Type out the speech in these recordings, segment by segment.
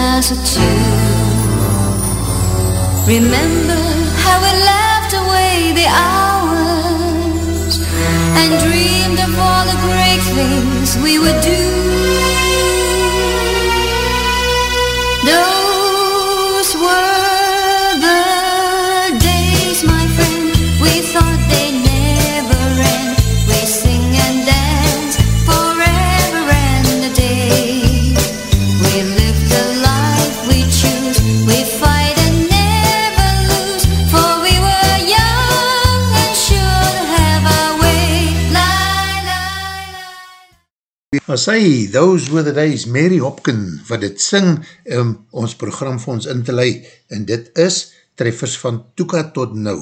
glass or two. Remember how we laughed away the hours and dreamed of all the great things we would do. Maar sy, those were the days, Mary Hopkin, wat het sing om ons program vir ons in te lei, en dit is treffers van Toeka tot nou.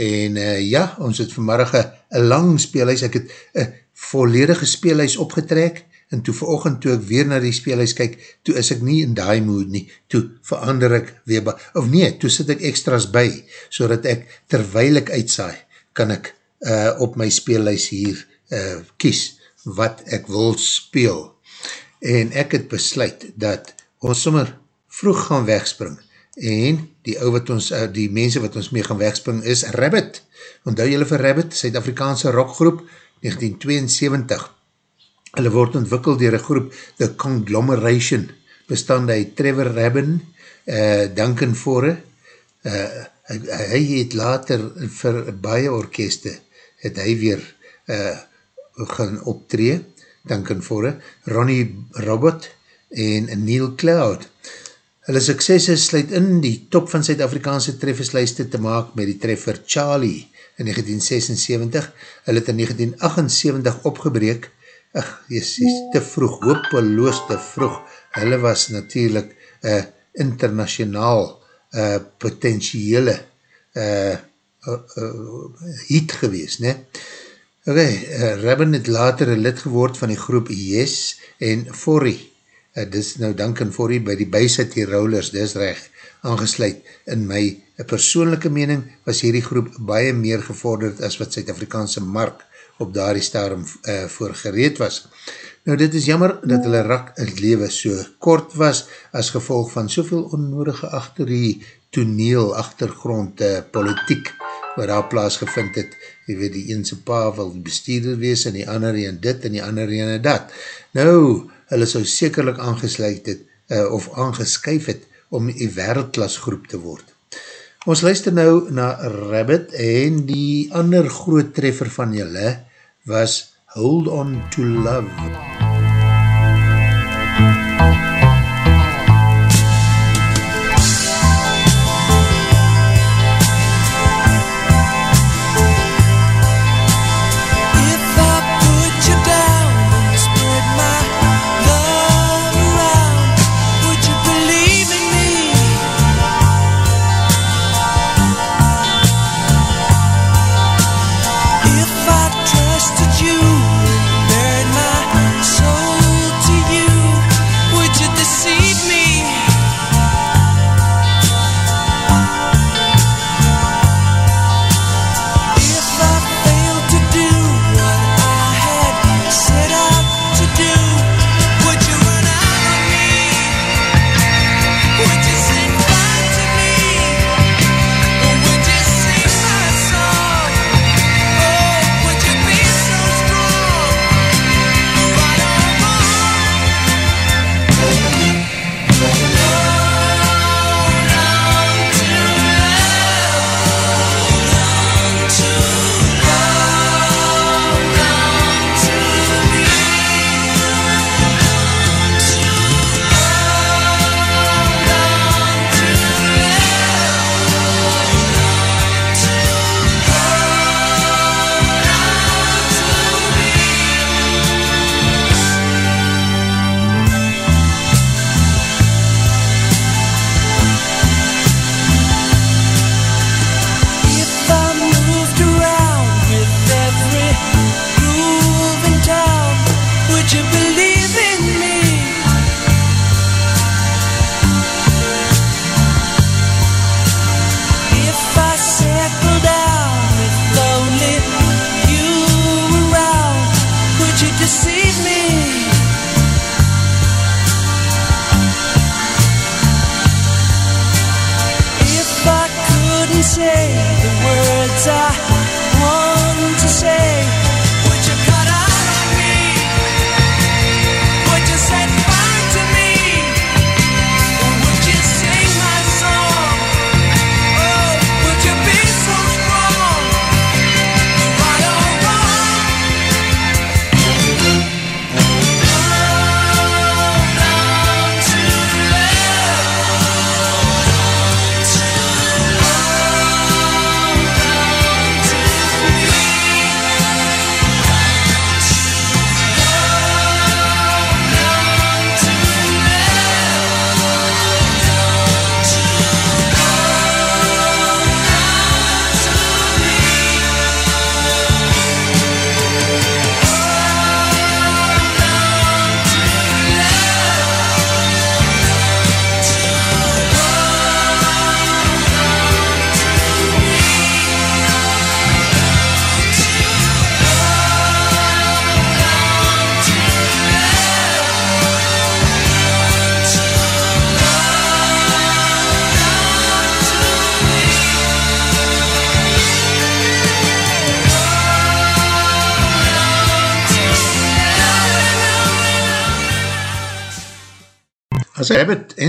En uh, ja, ons het vanmorgen een lang speelhuis, ek het een volledige speelhuis opgetrek, en toe verochend toe ek weer na die speelhuis kyk, toe is ek nie in die mood nie, toe verander ek weer, of nee, toe sit ek extras by, so dat ek, terwijl ek uitsaai, kan ek uh, op my speelhuis hier uh, kies, wat ek wil speel. En ek het besluit dat ons sommer vroeg gaan wegspring en die ou wat ons, uh, die mense wat ons mee gaan wegspring is Rabbit. Onthou julle vir Rabbit, Suid-Afrikaanse rockgroep, 1972. Hulle word ontwikkeld dier een groep, The Conglomeration, bestaande uit Trevor Rabin, uh, Duncan Fore, uh, hy, hy het later vir baie orkeste, het hy weer uh, gaan optree, Duncan Fore, Ronnie Robert en Neil Cloud. Hulle suksesse sluit in die top van Suid-Afrikaanse trefferslijste te maak met die treffer Charlie in 1976. Hulle het in 1978 opgebreek. Ach, jezus, te vroeg, hopeloos te vroeg. Hulle was natuurlijk uh, internationaal uh, potentiële uh, uh, uh, hit gewees, ne? Ok, uh, Rabin het later een lid geword van die groep Yes en Forrie. Uh, dis nou Duncan Forrie by die Bysity Rollers, dis recht, aangesluit. In my persoonlijke mening was hierdie groep baie meer gevorderd as wat Suid-Afrikaanse mark op daardie stadium uh, voor gereed was. Nou dit is jammer dat hulle rak het leven so kort was as gevolg van soveel onnodige achter die toneel, achtergrond, uh, politiek waar daar plaas gevind het, jy weet die eense pa wil bestuurder wees en die ander en dit en die ander en dat. Nou, hulle sou sekerlik aangesluit het uh, of aangeskyf het om die wereldklas groep te word. Ons luister nou na Rabbit en die ander groot treffer van julle was Hold On To Love. If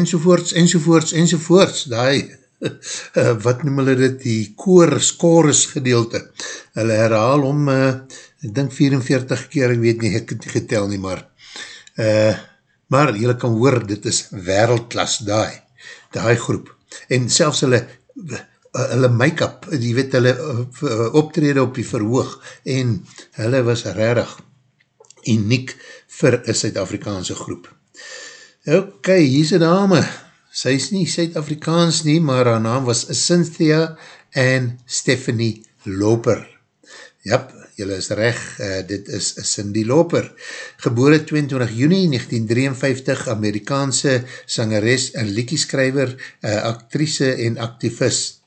enzovoorts, enzovoorts, enzovoorts, die, uh, wat noem hulle dit, die koor, scores gedeelte, hulle herhaal om, uh, ek dink 44 keer, ek weet nie, ek het nie getel nie, maar, uh, maar jylle kan hoor, dit is wereldklas, die, die groep, en selfs hulle, hulle make-up, die weet hulle optrede op die verhoog, en hulle was rarig uniek vir een Suid-Afrikaanse groep. Ok, hier is een dame, sy is nie Suid-Afrikaans nie, maar haar naam was Cynthia en Stephanie Loper. Jap, jylle is recht, uh, dit is Cindy Loper. Geboore 22 juni 1953, Amerikaanse sangeres en liekieskrijver, uh, actrice en activist.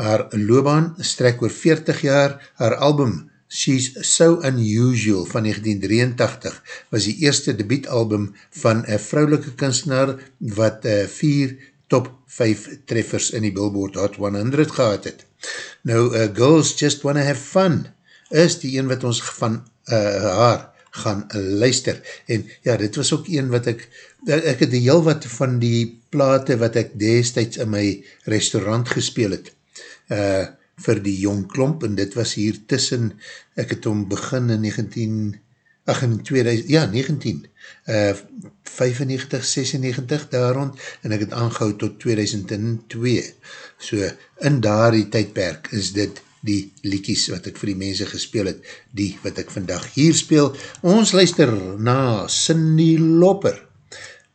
Haar loopbaan strek oor 40 jaar, haar album She's So Unusual van 1983 was die eerste debietalbum van een vrouwelike kunstenaar wat uh, vier top 5 treffers in die Billboard Hot 100 gehad het. Nou, uh, Girls Just Wanna Have Fun is die een wat ons van uh, haar gaan luister. En ja, dit was ook een wat ek, ek het heel wat van die plate wat ek destijds in my restaurant gespeel het. Uh, vir die jong klomp en dit was hier tussen, ek het om begin in 19, ach in 2000, ja 19, uh, 95, 96 daar rond en ek het aangehoud tot 2002. So in daar die tydperk is dit die liekies wat ek vir die mense gespeel het, die wat ek vandag hier speel. Ons luister na Cindy Loper,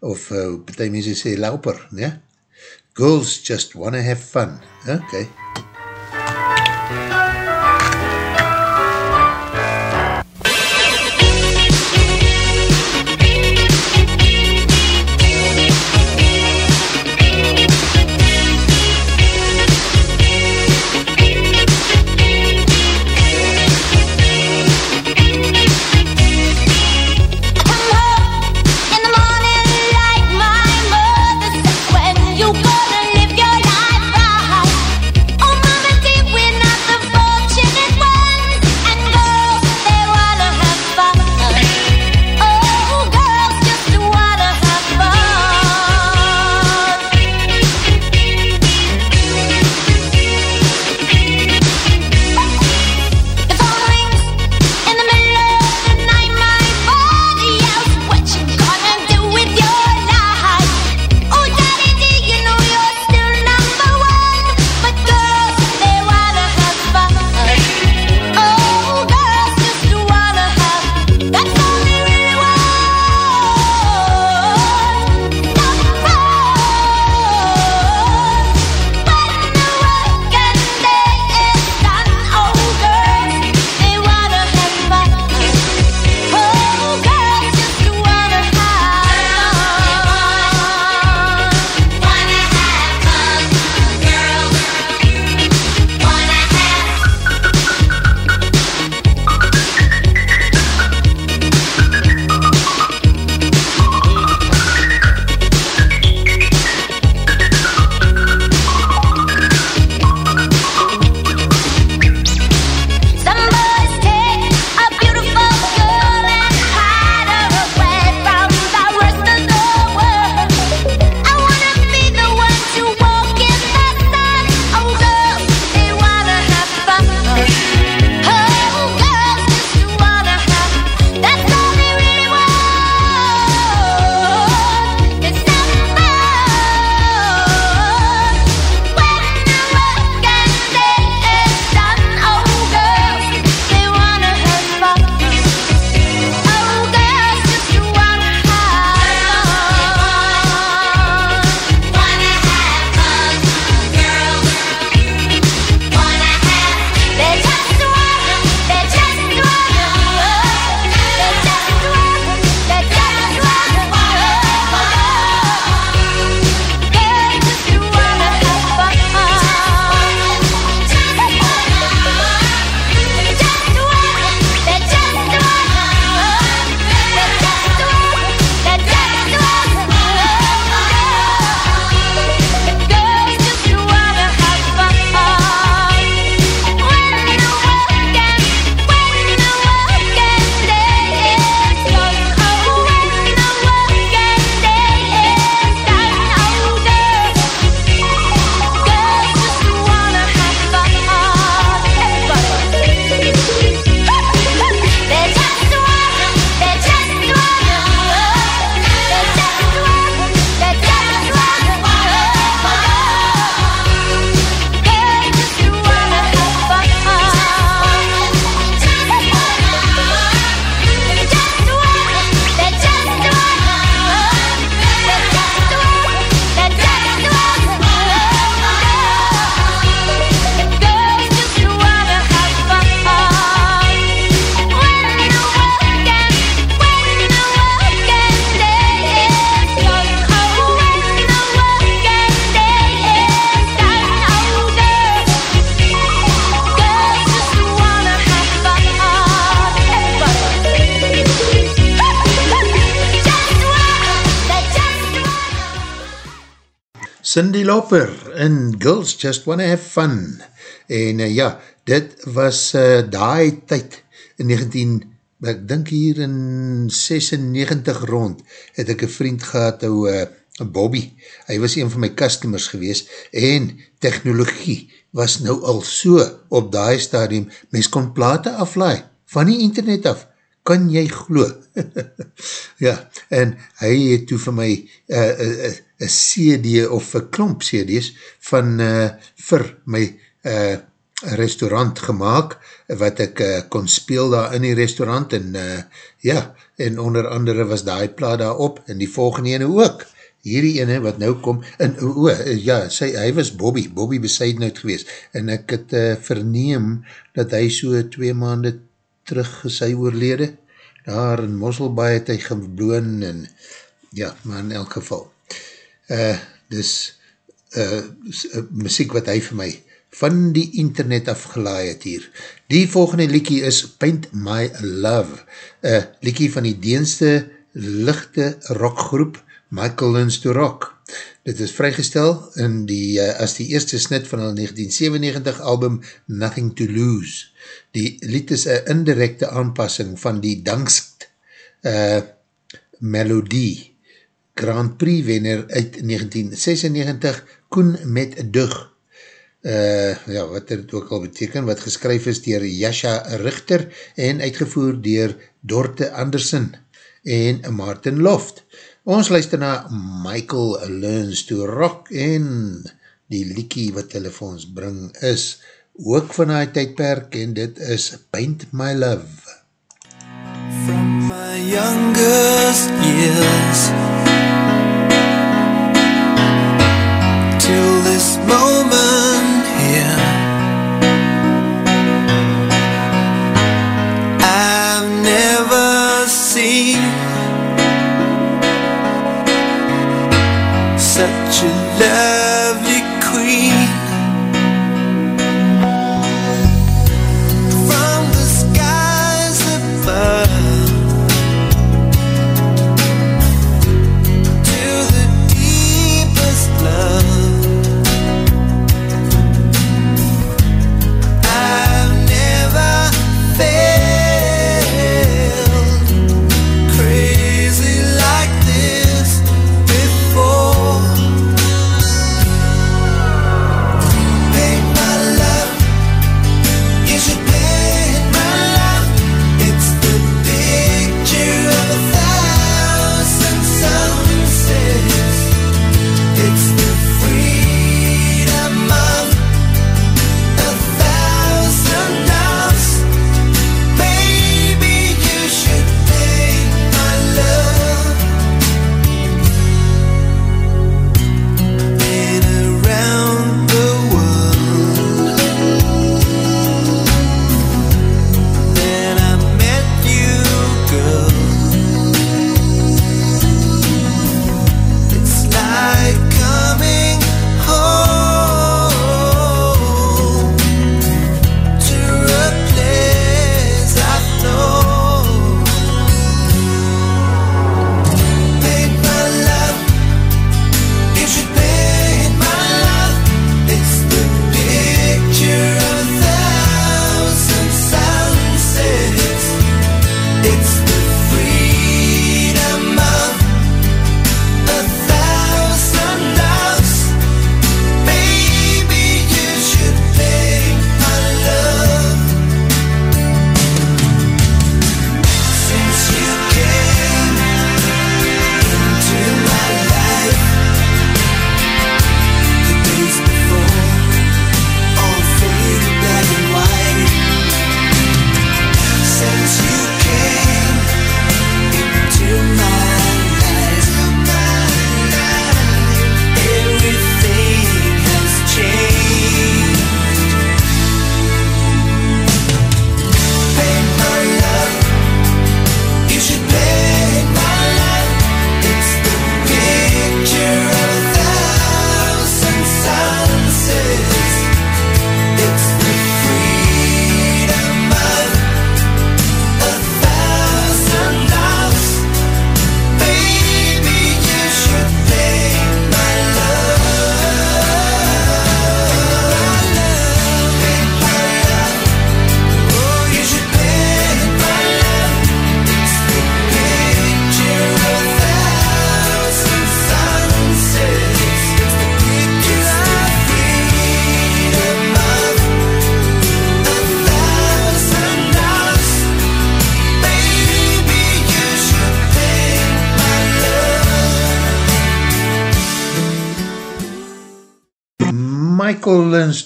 of uh, betek mense sê Lauper, ne? Girls just wanna have fun. Okay. Lauper in Girls Just Wanna Have Fun. En uh, ja, dit was uh, daai tyd in 19, ek dink hier in 96 rond, het ek een vriend gehad, ou uh, Bobby. Hy was een van my customers gewees en technologie was nou al so op daai stadium, mens kon plate aflaai van die internet af, kan jy glo? ja, en hy het toe vir my een uh, uh, uh, CD of een klomp CD's van uh, vir my uh, restaurant gemaakt, wat ek uh, kon speel daar in die restaurant en uh, ja, en onder andere was die plaat daar op en die volgende ene ook. Hierdie ene wat nou kom, en o, ja, sy, hy was Bobby, Bobby Besuidenhout gewees, en ek het uh, verneem dat hy so twee maanden terug gesy oorlede, daar in Mosselbaai het hy gebloon, en ja, maar in elk geval. Uh, dis uh, muziek wat hy vir my van die internet afgelaai het hier. Die volgende liekie is Paint My Love, uh, liekie van die deenste lichte rockgroep Michael Learns to Rock. Dit is vrygestel in die, uh, as die eerste snit van die 1997 album Nothing to Lose. Die lied is een indirecte aanpassing van die dankst uh, melodie Grand Prix wenner uit 1996 Koen met Dug uh, ja, wat het ook al beteken, wat geskryf is dier Jasha Richter en uitgevoer dier Dorte Andersen en Martin Loft. Ons luister na Michael Learns to Rock en die liekie wat hulle vir ons bring is ook van die tydperk en dit is Paint My Love. From my youngest years moment here. I've never seen Such a lovely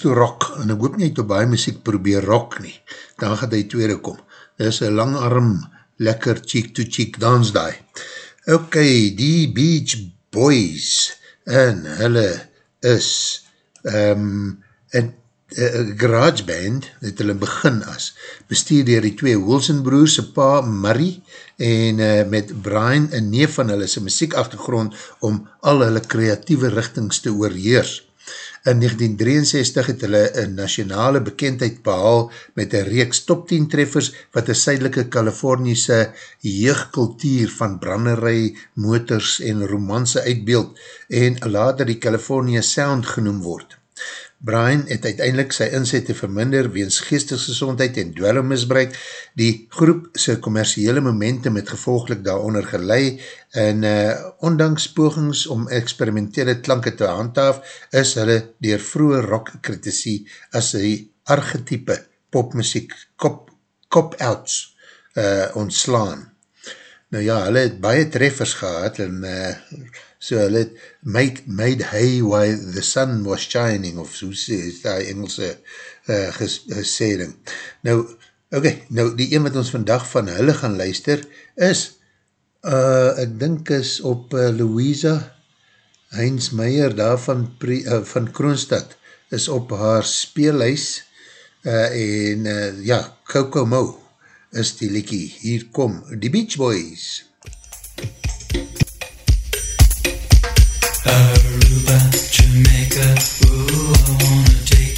To rock, en ek hoop nie to baie muziek probeer rock nie, dan gaat hy tweede kom. Dit is een lang arm, lekker cheek to cheek dans die. Ok, die Beach Boys, en hulle is um, een uh, garage band, het hulle begin as, bestuur dier die twee Wilson broers, sy pa Murray, en uh, met Brian, een neef van hulle, sy muziek achtergrond, om al hulle kreatieve richtings te oorheers. In 1963 het hulle een nationale bekendheid behaal met een reeks top 10 treffers wat een suidelike Californiese jeugkultuur van branderij, motors en romanse uitbeeld en later die California Sound genoem word. Brian het uiteindelik sy inzette verminder weens geestesgezondheid en dwellemisbruik. Die groep sy commerciele momentum het gevolglik daaronder gelei en uh, ondanks pogings om experimentele klanke te handhaaf is hulle dier vroege rock kritisie as sy archetype popmuziek cop-outs cop uh, ontslaan. Nou ja, hulle het baie treffers gehad en uh, so hulle het made, made hay while the sun was shining, of so sê, is die Engelse uh, gesêding. Nou, ok, nou die een wat ons vandag van hulle gaan luister, is, uh, ek dink is op uh, Louisa Heinz Meyer daar van, pre, uh, van Kroonstad, is op haar speelhuis, uh, en uh, ja, Coco Mo is die liekie, hier kom, die Beach Boys. Aruba,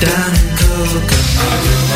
Down in Kokomo.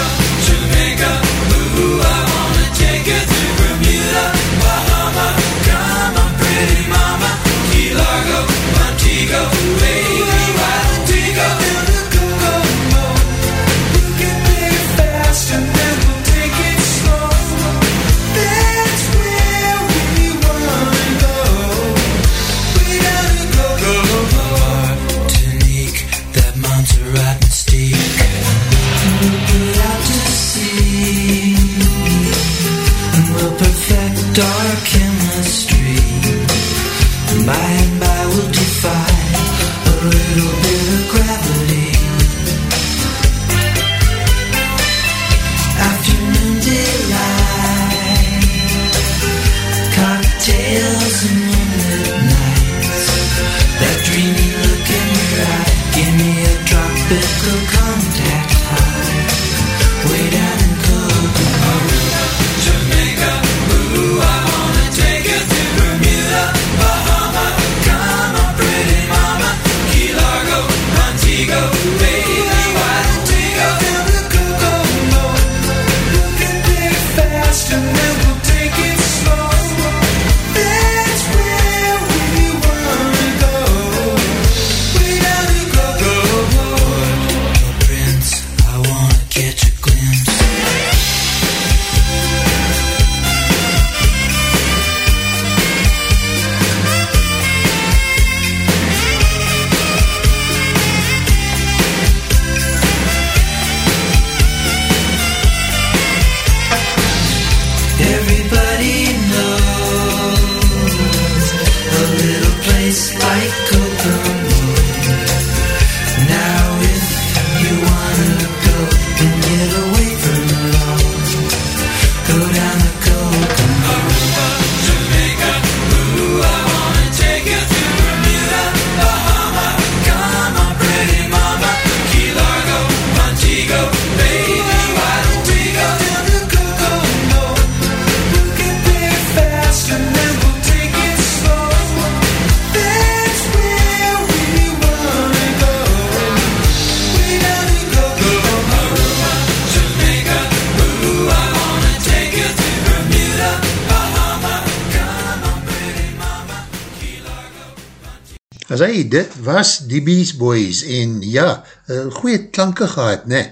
Hy, dit was die Beast Boys, en ja, uh, goeie klanke gehad, ne,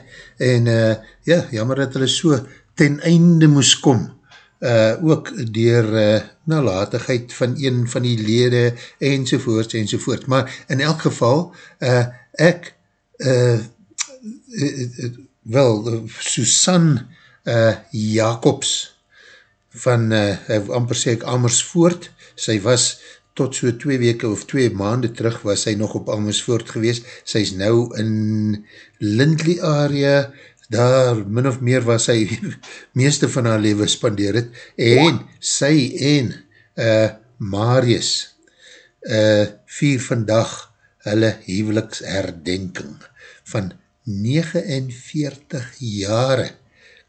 en uh, ja, jammer dat hulle so ten einde moes kom, uh, ook dier uh, nalatigheid van een van die lede, enzovoorts, enzovoort, maar in elk geval, uh, ek, uh, uh, wel, Susan uh, Jacobs, van, uh, amper sê ek Amersfoort, sy was tot so twee weke of twee maande terug was sy nog op Amersfoort gewees. Sy is nou in Lindley area, daar min of meer was sy meeste van haar leven spandeer het, en sy en uh, Marius uh, vier vandag hulle heveliks herdenking van 49 jare.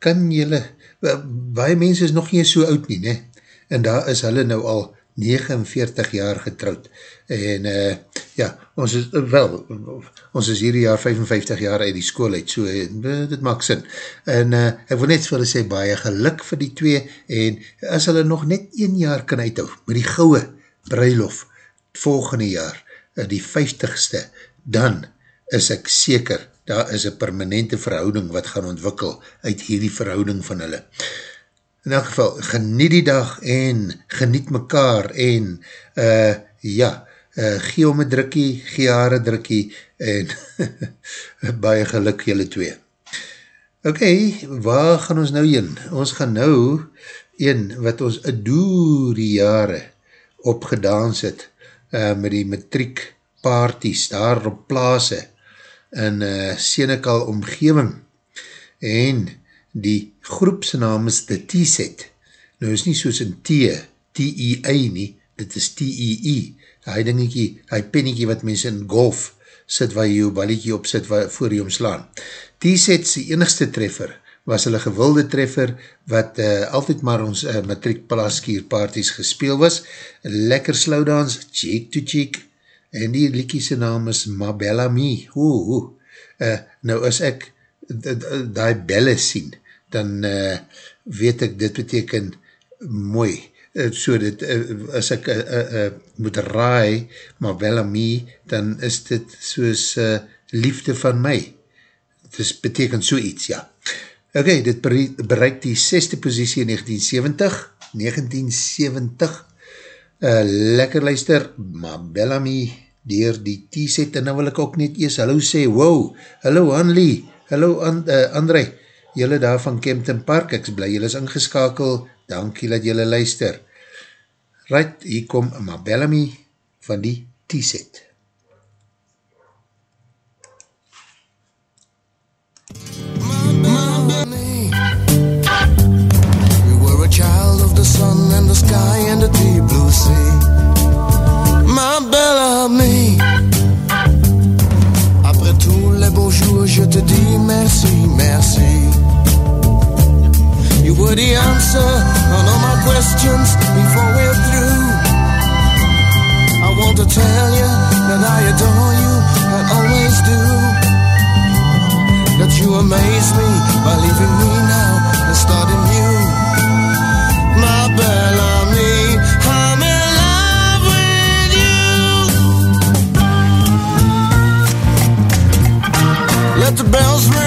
Kan jylle, baie mense is nog nie so oud nie, ne? en daar is hulle nou al 49 jaar getrouwd en uh, ja, ons is wel, ons is hierdie jaar 55 jaar uit die school uit, so uh, dit maak sin. En uh, ek wil net vir hulle sê baie geluk vir die twee en as hulle nog net 1 jaar kan uithou met die gouwe bruilof volgende jaar, uh, die 50ste, dan is ek seker, daar is een permanente verhouding wat gaan ontwikkel uit hierdie verhouding van hulle in elk geval, geniet die dag en geniet mekaar en uh, ja, uh, gee om een drukkie, gee haar een drukkie en baie geluk jylle twee. Ok, waar gaan ons nou in? Ons gaan nou een wat ons door die jare opgedaans het uh, met die matriek parties daar op plaas in uh, Senekal omgeving en die groepse naam is The T-Set. Nou is nie soos in T, T-E-I nie, dit is T-E-E. Hy dingetjie, hy penniekie wat mense in golf sit waar jy jou balliekie op sit waar, voor jy omslaan. T-Set sy enigste treffer was hulle gewilde treffer wat uh, altyd maar ons uh, matriek palaskier parties gespeel was. Lekker slowdans, cheek to cheek, en die liekie sy naam is Mabella Me. Oeh, oeh. Uh, nou as ek die belle sien, dan uh, weet ek, dit beteken mooi. Uh, so dit, uh, as ek uh, uh, uh, moet raai, maar wel aan my, dan is dit soos uh, liefde van my. Dit beteken so iets, ja. Ok, dit bereik die 6ste posiesie in 1970, 1970, uh, lekker luister, maar Bellamy, dier die T-set, en nou wil ek ook net eers hallo sê, wow, hallo Hanley, hallo And, uh, André, jylle daar van Kempton Park, ek is blij jylle is ingeskakel, dankie dat jylle luister. Right, hier kom Mabellamy van die T-set. You were a child of the sun and the sky and the deep blue sea. My Bellamy. Après tous les beaux jours, je te dis merci, merci. You were the answer on all my questions before we're through. I want to tell you that I adore you and always do. That you amaze me by leaving me now and starting new. My Bellamy, I'm in love with you. Let the bells ring,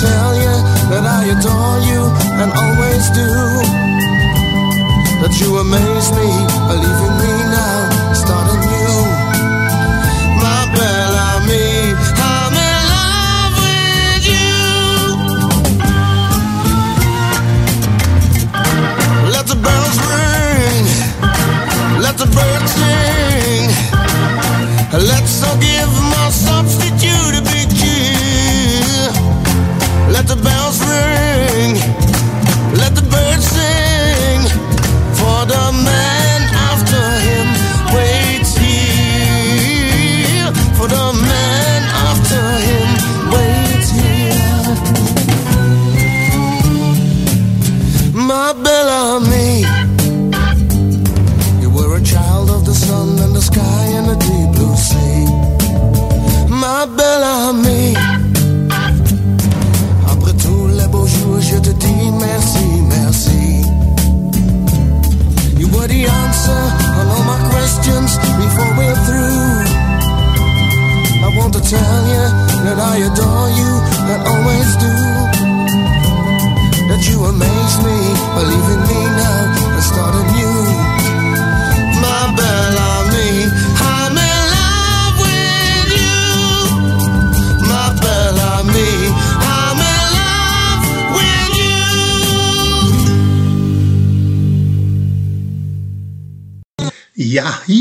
tell you that I adore you and always do. That you amaze me, believing me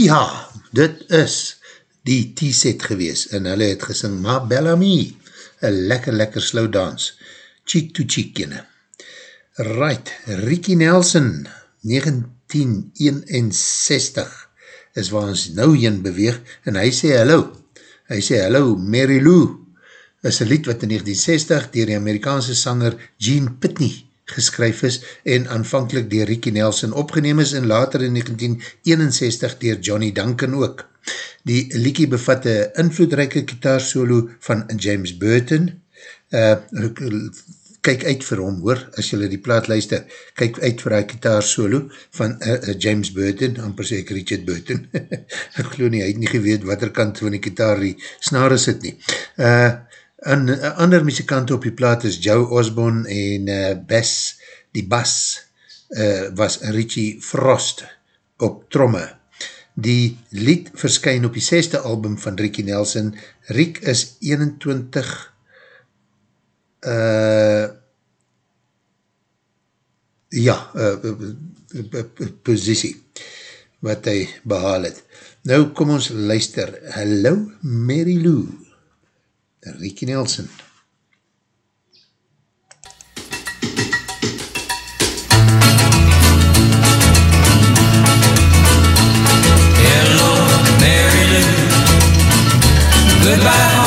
Ja, dit is die T-set gewees en hulle het gesing Ma Bellamy, een lekker lekker slow dance, cheek to cheek jene. Right, Ricky Nelson, 1961 is waar ons nou heen beweeg en hy sê hallo, hy sê hallo Mary Lou, is een lied wat in 1960 dier die Amerikaanse sanger Gene Pitney geskryf is en aanvankelijk dier Ricky Nelson opgeneem is en later in 1961 dier Johnny Duncan ook. Die liekie bevat een invloedrijke gitaarsolo van James Burton. Uh, kyk uit vir hom hoor, as jylle die plaat luister, kyk uit vir die gitaarsolo van uh, uh, James Burton, amper sê ek Richard Burton. ek geloof nie, hy het nie geweet wat er kant van die gitaar die snare sit nie. Uh, Een ander muzikant op die plaat is Joe Osborne en uh, Bess, die bas uh, was Richie Frost op tromme. Die lied verskyn op die seste album van Ricky Nelson. Rick is 21 uh, ja, uh, positie wat hy behaal het. Nou kom ons luister. Hallo Mary Lou. Ricky Nelson. Hello, Mary Lou. Goodbye,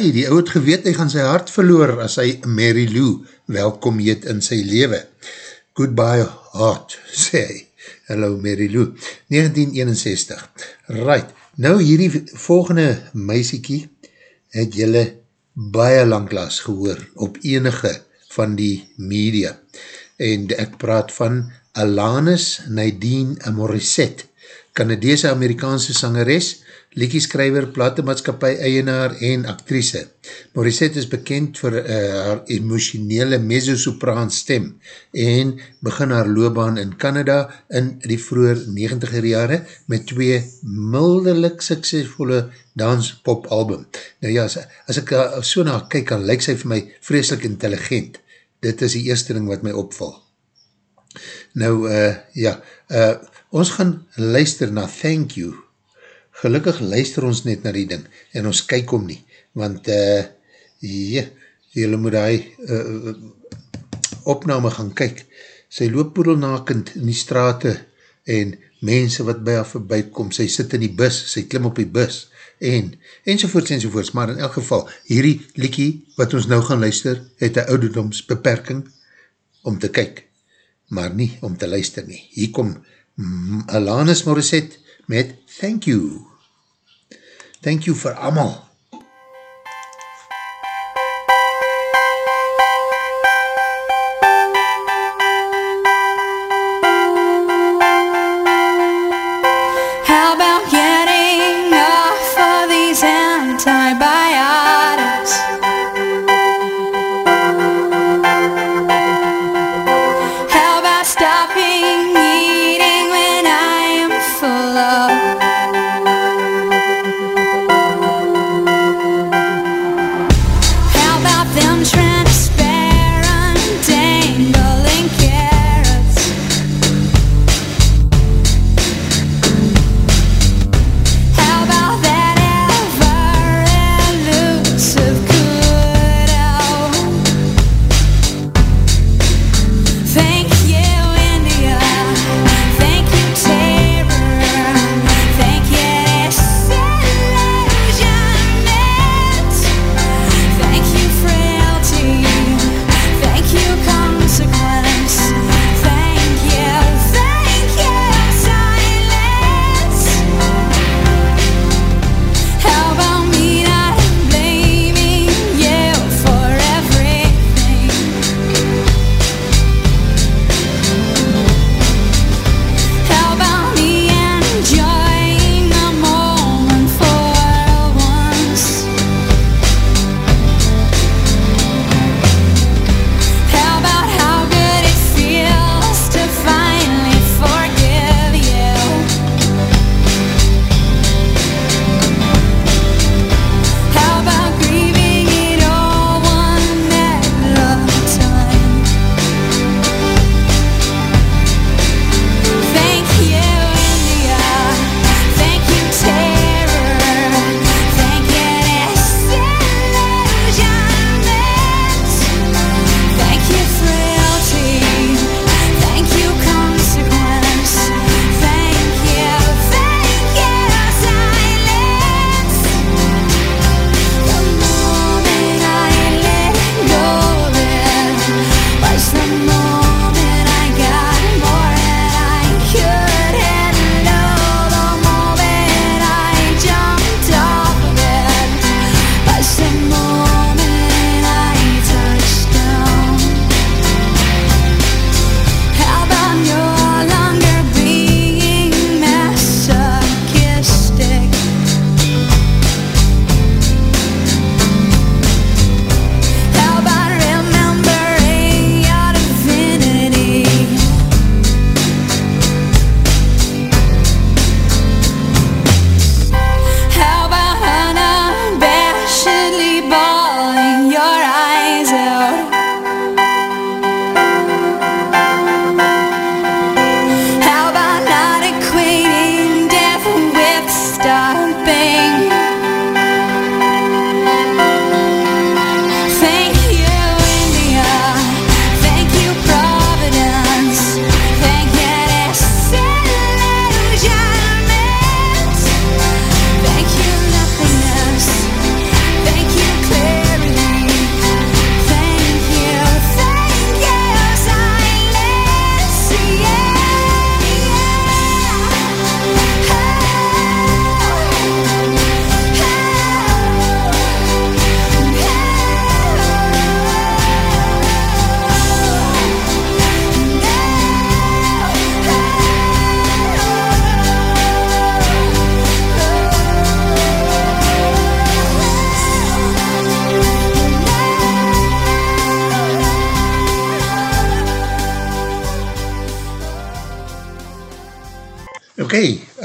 hy die oud geweet, hy gaan sy hart verloor as hy Mary Lou welkom heet in sy lewe. Goodbye heart, sê hy. Hallo Mary Lou. 1961. Right, nou hierdie volgende meisiekie het jylle baie langklaas gehoor op enige van die media. En ek praat van Alanis Nadine Morissette, Canadese Amerikaanse sangeres, liedjeskrywer, platemaatskapie, eienaar en actrice. Morissette is bekend vir uh, haar emotionele mezzo-sopraan stem en begin haar loopbaan in Canada in die vroeger 90er jare met twee mildelik suksesvolle danspop album. Nou ja, as, as ek uh, so na kyk, dan lyk sy vir my vreselik intelligent. Dit is die eerste ding wat my opval. Nou, uh, ja, uh, ons gaan luister na Thank You, gelukkig luister ons net na die ding, en ons kyk om nie, want, uh, ja, jylle moet die uh, opname gaan kyk, sy loop poedelnakend in die strate, en mense wat by haar voorbij kom, sy sit in die bus, sy klim op die bus, en, enzovoorts, enzovoorts, maar in elk geval, hierdie liekie, wat ons nou gaan luister, het een ouderdomsbeperking, om te kyk, maar nie om te luister nie. Hier kom Alanis Morissette met Thank You. Thank you vir amal.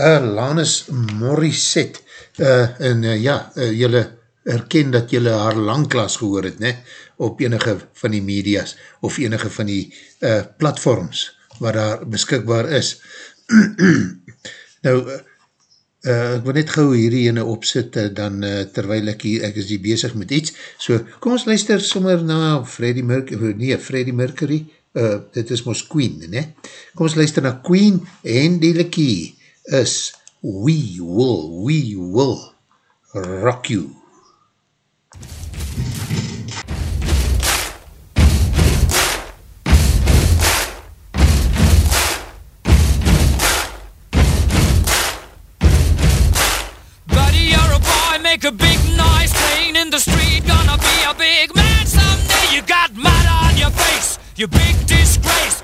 Uh, Lanus Morissette, uh, en uh, ja, uh, jylle erken dat jylle haar langklas gehoor het, ne, op enige van die medias, of enige van die uh, platforms, waar daar beskikbaar is. nou, uh, uh, ek wil net gauw hierdie ene opsit, uh, dan uh, terwijl ek hier, ek is hier bezig met iets, so kom ons luister sommer na Freddie Mercury, nee, Freddie Mercury, uh, dit is mos Queen, ne? Kom ons luister na Queen, en die likkie is We Will, We Will Rock You. Buddy, you're a boy, make a big noise playing in the street. Gonna be a big man someday. You got mud on your face, you big disgrace.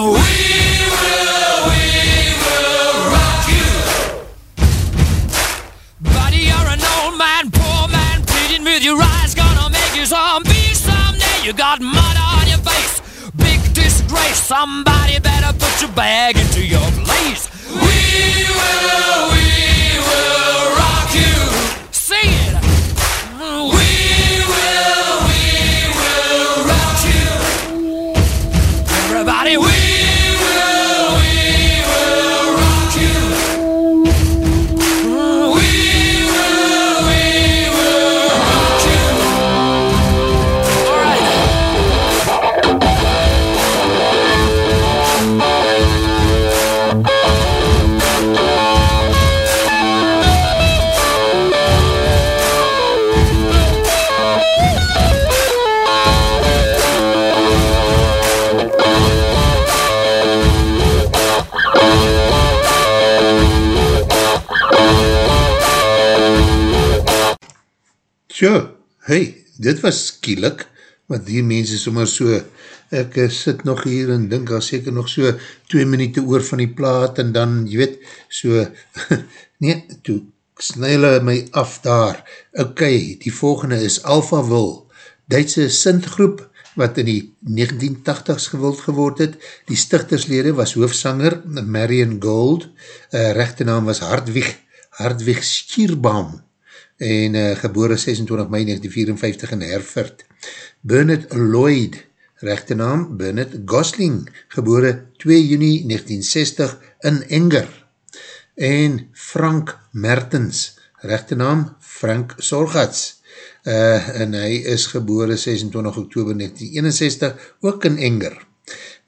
We will, we will rock you. Buddy, you're an old man, poor man, pleading with your eyes, gonna make you zombie someday. You got mud on your face, big disgrace. Somebody better put your bag into your place. We will, we will rock you. Sing it. We will So, hey, dit was skielik, want die mense sommer so, ek eh, sit nog hier en dink al seker nog so 2 minuute oor van die plaat en dan, jy weet, so, nee, toe sny hulle my af daar. Ok, die volgende is Alpha Will, Duitse sintgroep, wat in die 1980s gewild geword het. Die stichterslede was hoofsanger Marion Gold, uh, rechte naam was Hardwig, Hardwig Schierbaum, en uh, gebore 26 mei 1954 in Herford. Bernard Lloyd, rechte naam Bernard Gosling, gebore 2 juni 1960 in Enger. En Frank Mertens, rechte naam Frank Sorgats, uh, en hy is gebore 26 oktober 1961, ook in Enger.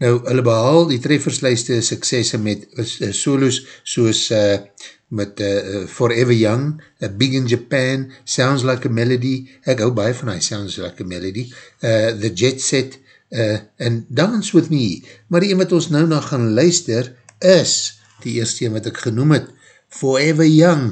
Nou, hulle behaal die trefferslijste suksesse met uh, solos soos uh, met uh, Forever Young, A Big in Japan, Sounds Like a Melody, ek hou baie van hy Sounds Like a Melody, uh, The Jet Set, uh, en Dance With Me, maar die een wat ons nou nog gaan luister, is die eerste een wat ek genoem het, Forever Young.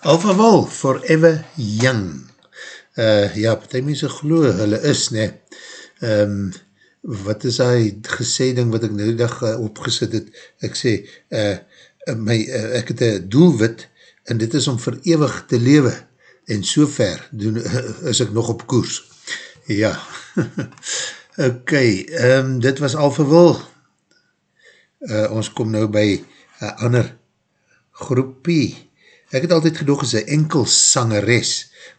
Alpha Wal, Forever Young. Uh, ja, partij mense glo, hulle is, ne. Um, wat is hy gesê ding wat ek nou die dag uh, opgesit het? Ek sê, uh, my, uh, ek het een doelwit en dit is om verewig te lewe en so ver doen, uh, is ek nog op koers. Ja, ok, um, dit was Alpha Wal. Uh, ons kom nou by een uh, ander groepie. Ek het altyd gedoog as een enkel sangeres,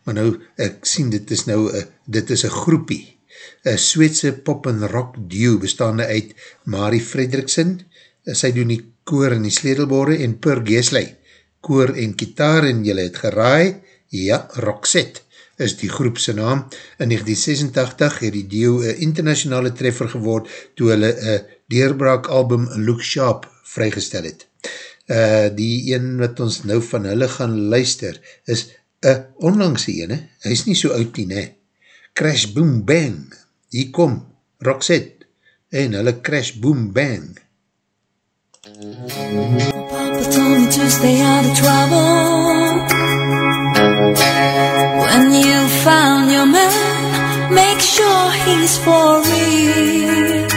maar nou, ek sien dit is nou, uh, dit is een groepie. Een Sweedse pop en rock duo bestaande uit Marie Frederiksen, uh, sy doen die koor en die sledelbore, en Per Geesley, koor en kitaar, en jylle het geraai, ja, Roxette is die groepse naam. In 1986 het die duo een internationale treffer geword, toe hulle een deurbraak album Look Sharp vrygestel het. Uh, die een wat ons nou van hulle gaan luister, is een onlangse ene, hy is nie so oud die, ne? Crash Boom Bang, hier kom, Roxette, en hulle Crash Boom Bang. Papa told me to stay out of trouble. When you found your man, make sure he's for real.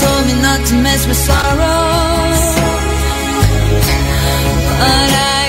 told me not to mess with sorrow, but I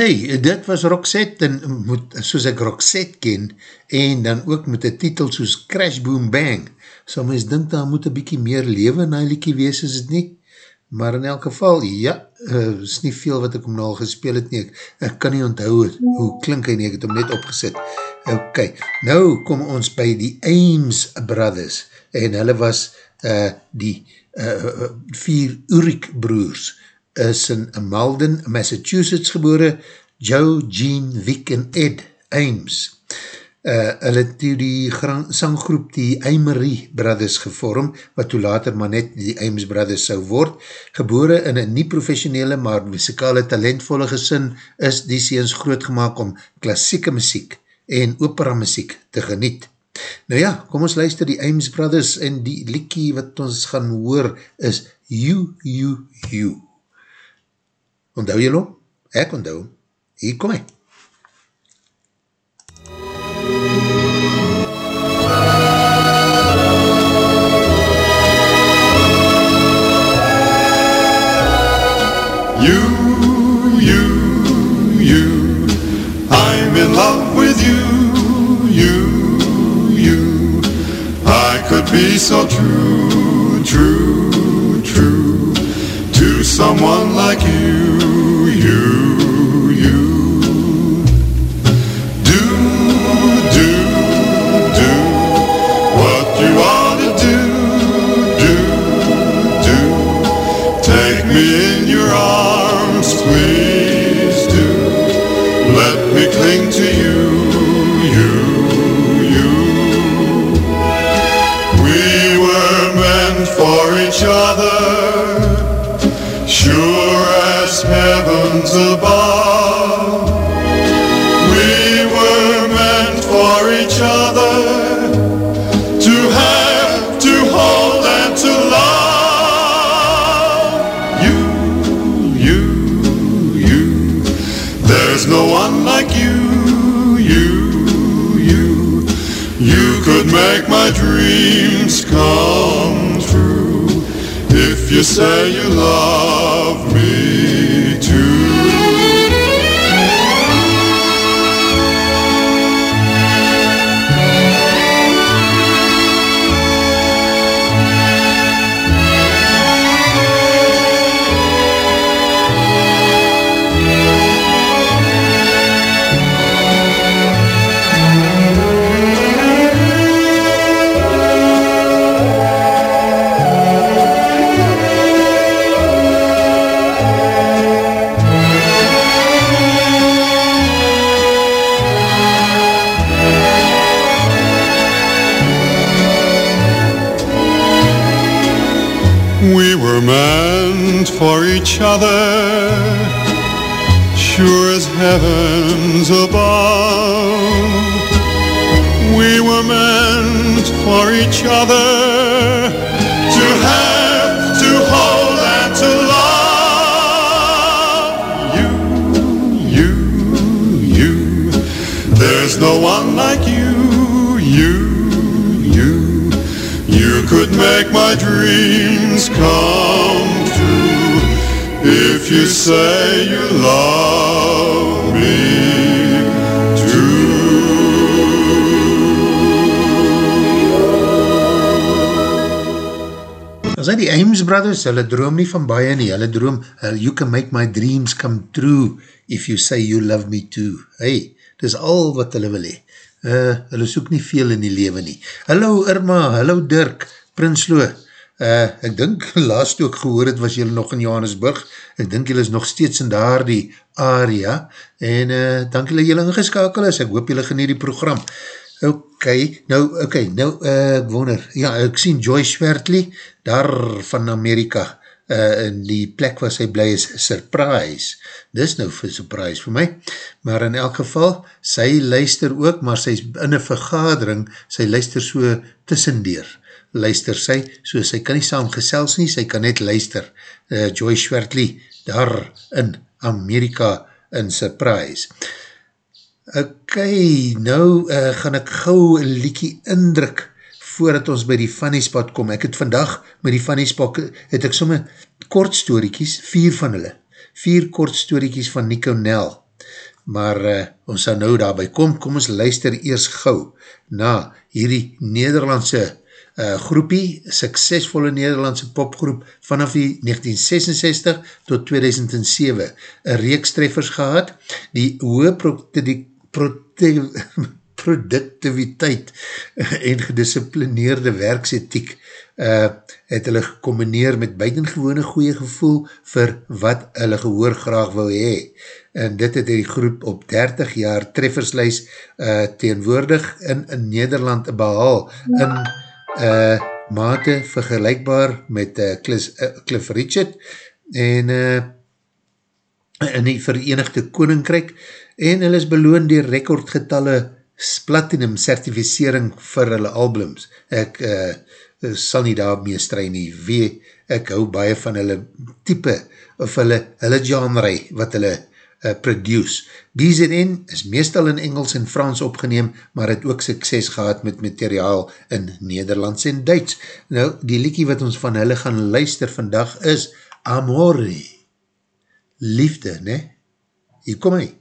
Allee, dit was Roxette, en moet, soos ek Roxette ken, en dan ook met die titel soos Crash Boom Bang, so mens dink daar moet een bykie meer leven die liekie wees, is het nie? Maar in elk geval, ja, uh, is nie veel wat ek om nou al gespeel het nie, ek, ek kan nie onthou het, hoe klink hy nie, ek het hom net opgesit. Ok, nou kom ons by die Ames Brothers, en hulle was uh, die uh, vier Urik broers, is in Malden, Massachusetts gebore, Joe, Jean, Vic en Ed Ames. Uh, hulle het toe die sanggroep die Aimerie Brothers gevorm, wat toe later maar net die Ames Brothers sou word. Gebore in een nie professionele, maar muzikale talentvolle gesin, is die seens grootgemaak om klassieke muziek en opera muziek te geniet. Nou ja, kom ons luister die Ames Brothers en die liekie wat ons gaan hoor is You, You, You. Onthou jy hom? Ek onthou. Hier kom. You, you, you, I'm in love with you, you, you. I could be so true, true, true to someone like you, if you say you love were meant for each other, sure as heavens above. We were meant for each other to have, to hold, and to love. You, you, you. There's no one like you, you, could make my dreams come you say you love me too. As hy die Ames Brothers, hulle droom nie van baie nie, hulle droom, uh, you can make my dreams come true if you say you love me too. Hey, dis al wat hulle wil hee. Uh, hulle soek nie veel in die leven nie. Hallo Irma, hallo Dirk, Prinsloo. Uh, ek dink, laatst ek gehoor het, was julle nog in Johannesburg. Ek dink julle is nog steeds in daar die area. En uh, dank julle julle ingeskakel is. Ek hoop julle geniet die program. Ok, nou, ok, nou, uh, ek wonder, ja, ek sien Joyce Schwertley, daar van Amerika, uh, in die plek waar sy bly is, surprise, dis nou vir surprise vir my, maar in elk geval, sy luister ook, maar sy is in een vergadering, sy luister so tussendeer, luister sy, so sy kan nie saam gesels nie, sy kan net luister, uh, Joyce Schwertley, daar in Amerika, in surprise, Ok, nou uh, gaan ek gauw een liekie indruk voordat ons by die funny spot kom. Ek het vandag met die funny spot, het ek somme kort storiekies, vier van hulle, vier kort storiekies van Nico Nel. Maar uh, ons sal nou daarby kom, kom ons luister eers gauw na hierdie Nederlandse uh, groepie, suksesvolle Nederlandse popgroep vanaf die 1966 tot 2007, een reeks treffers gehad, die hoge productiviteit en gedisciplineerde werksethiek uh, het hulle gecombineer met buitengewone goeie gevoel vir wat hulle gehoor graag wil hee. En dit het die groep op 30 jaar treffersluis uh, teenwoordig in, in Nederland behaal in uh, mate vergelijkbaar met uh, Cliff, uh, Cliff Richard en uh, in die Verenigde Koninkrijk en hulle is beloon die rekordgetalle platinum certificering vir hulle albums. Ek uh, sal nie daar mee strui nie, wie ek hou baie van hulle type of hulle, hulle genre wat hulle uh, produce. BZN is meestal in Engels en Frans opgeneem, maar het ook sukses gehad met materiaal in Nederlands en Duits. Nou, die liekie wat ons van hulle gaan luister vandag is Amore. Liefde, ne? Hier kom hy.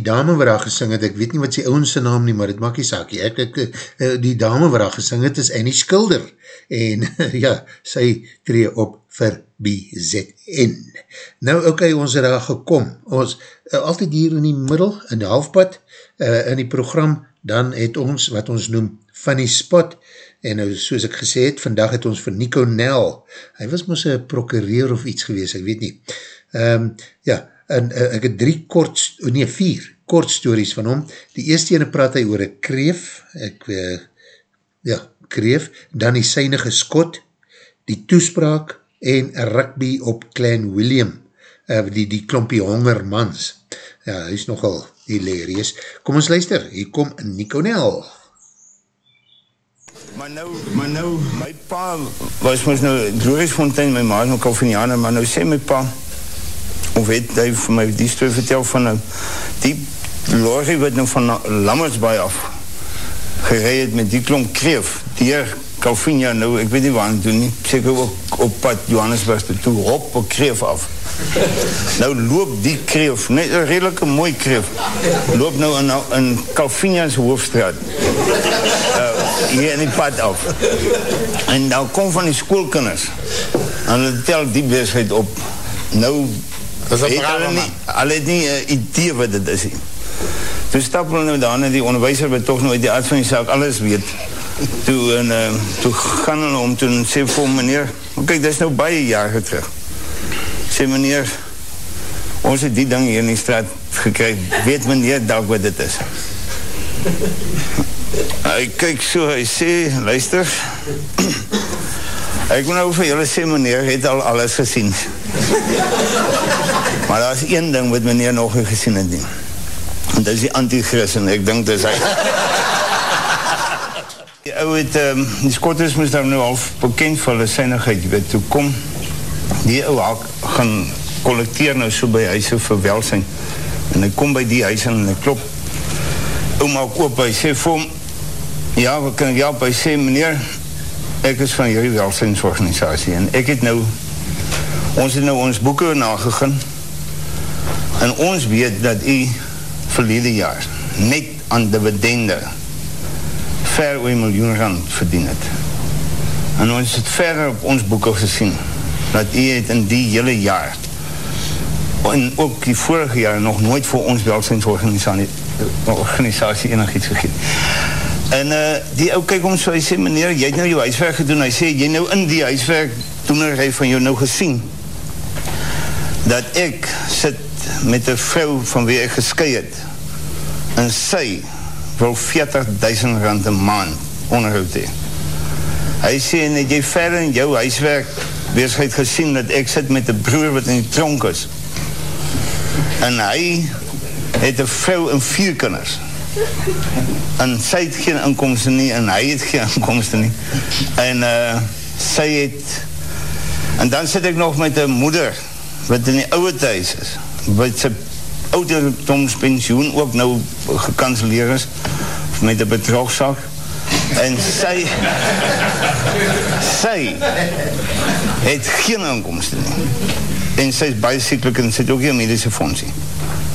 Die dame wat daar gesing het, ek weet nie wat sy ounse naam nie, maar het maak die saakie, ek, ek, eh, die dame wat daar gesing het is Annie Skilder, en ja, sy tree op vir BZN. Nou, ok, ons het daar gekom, ons, uh, altyd hier in die middel, in die halfpad, uh, in die program, dan het ons, wat ons noem, Funny Spot, en nou, soos ek gesê het, vandag het ons vir Nico Nel, hy was moos een prokureur of iets gewees, ek weet nie, um, ja, en uh, ek het drie kort, oh nee, vier kort stories van hom. Die eerste ene praat hy oor een kreef, ek, uh, ja, kreef, dan die seinige skot, die toespraak en rugby op Klein William, uh, die, die klompie hongermans. Ja, hy is nogal hilarious. Kom ons luister, hier kom Nico Nel. Maar nou, maar nou, my pa was ons nou, Droerisfontein, my ma is nog Calvinianer, maar nou sê my pa, het hy vir my die story vertel van nou, die lorry wat nou van Lammersbaai af gerei het met die klomp kreef, dier Calvinia nou, ek weet nie waar aan doen nie, seker ook op pad Johannesburg toe, hop op kreef af. Nou loop die kreef, net een redelijke mooi kreef, loop nou in, in Calvinia's hoofdstraat, uh, hier in die pad af. En nou kom van die schoolkinders, en hulle tel die bezigheid op, nou Dis een het hulle het nie idee wat dit is nie. Toe stap hulle nou daar en die onderwijzer wat toch uit die aard van die zaak alles weet. Toe, en, uh, toe gaan hulle om, toen sê vir meneer, kijk, dit is nou baie jare terug. Sê meneer, ons het die ding hier in die straat gekry, weet meneer dalk wat dit is. Hy kyk so, hy sê, luister, ek moet nou vir julle sê, meneer, het al alles gesien. Maar daar is een ding wat meneer nog nie gesien het nie. En dit is die antichrist en ek dink dit is hy. Die ou het, um, die skotters moest daar nou al bekend vir hulle seinigheid, jy weet, toe kom die ou hak gaan collecteer nou so by huise vir welsijn. En hy kom by die huis en hy klop. Ou maak oop, hy sê vir hom, ja, wat kan ek help? Hy sê, meneer, ek is van jullie welsynsorganisatie en ek het nou, ons het nou ons boeken nagegaan en ons weet dat u verlede jaar net aan dividende ver oor miljoen rand verdien het. En ons het verder op ons boeken gesien dat u het in die hele jaar en ook die vorige jaar nog nooit voor ons welsynsorganisatie organisatie enig iets gegeven. En uh, die ou kyk om so, hy sê, meneer, jy het nou jou huiswerk gedoen, hy sê, jy nou in die huiswerk toenerij van jou nou gesien, dat ek sit met een vrou van wie ek geskei het, en sy wil 40.000 rand een maand onderhoud hee. Hy sê, en het jy verder in jou huiswerk weersheid gesien, dat ek sit met een broer wat in die tronk is, en hy het een vrou en vier kinders, en sy het geen inkomste nie en hy het geen inkomste nie. En uh, sy het en dan sit ek nog met een moeder wat in die oude thuis is wat sy ouderdomspensioen ook nou gekanceleer is met een betrogzak en sy sy het geen inkomste nie en sy is baie sieklik en het ook geen medische fondsie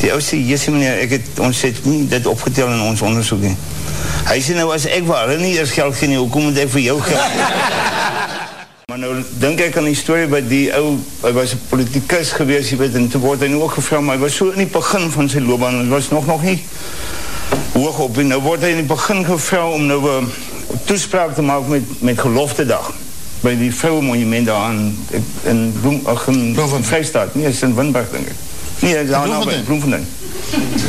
die ou sê, jesie meneer, ek het, ons het nie dit opgetel in ons onderzoek nie. Hy sê nou, as ek hulle nie eers geld gee nie, hoekom moet ek vir jou geld? maar nou, denk ek aan die story by die ou, hy was een politikus gewees, jy weet, en toe word hy nou ook gevra, maar hy was so in die begin van sy loopbaan, hy was nog nog nie hoog op, en nou word hy in die begin gevra om nou een toespraak te maak met, met gelofte dag by die vrouwe monument daar in, in, Bloem, ach, in, in Vrijstaat, nie, is in Windberg, denk ek. Nee, daar nou by Bloemfontein.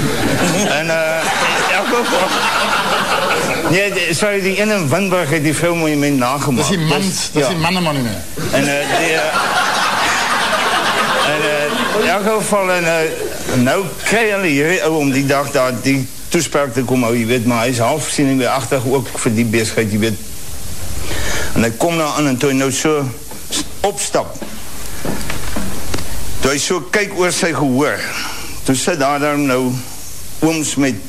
en uh elk geval Nee, die, sorry, die ene in Windberg het die vrouwmonument nagemaak. Dis die man, dis ja. die mannemonument. En uh die uh, en uh in elk geval en uh nou kry hulle hierdie ou om die dag daar die toespraak te kom hou, jy weet, maar hy is half siening weer agter ook vir die besigheid, jy weet. En hy kom nou aan en toe hy nou so opstap toe hy so kyk oor sy gehoor, toe sit daar daar nou ooms met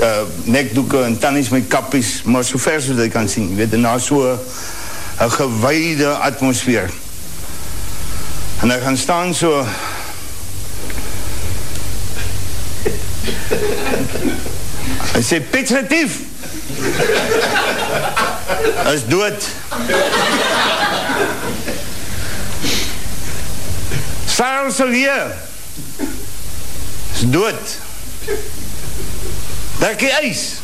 uh, nekdoeken en tannies met kappies, maar so ver soos hy kan sien, jy weet, en daar so een gewaide atmosfeer. En hy gaan staan so Hy sê, Piet Retief is dood. Sarah Salier is dood. Dekkie ijs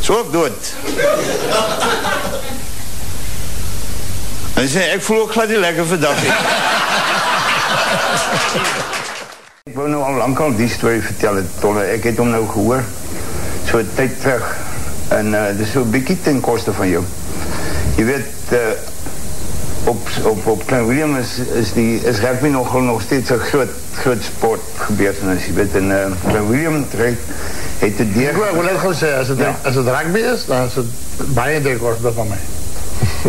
is ook dood. Hy sê, ek voel ook glad nie lekker vandag nie. Ek wou nou al lang al die story vertel het, Tolle. Ek het hom nou gehoor, so een tyd terug. En uh, dit is so bykie ten koste van jou. Je weet, uh, op, op, op Klein William is, is, die, is rugby nogal nog steeds een groot, groot sport gebeurtenis. Je weet, en uh, Klein William trek, het de deur... Ek wil- net gaan sê, as het, Ja. as het rugby is, dan is het baie deurkoste van my.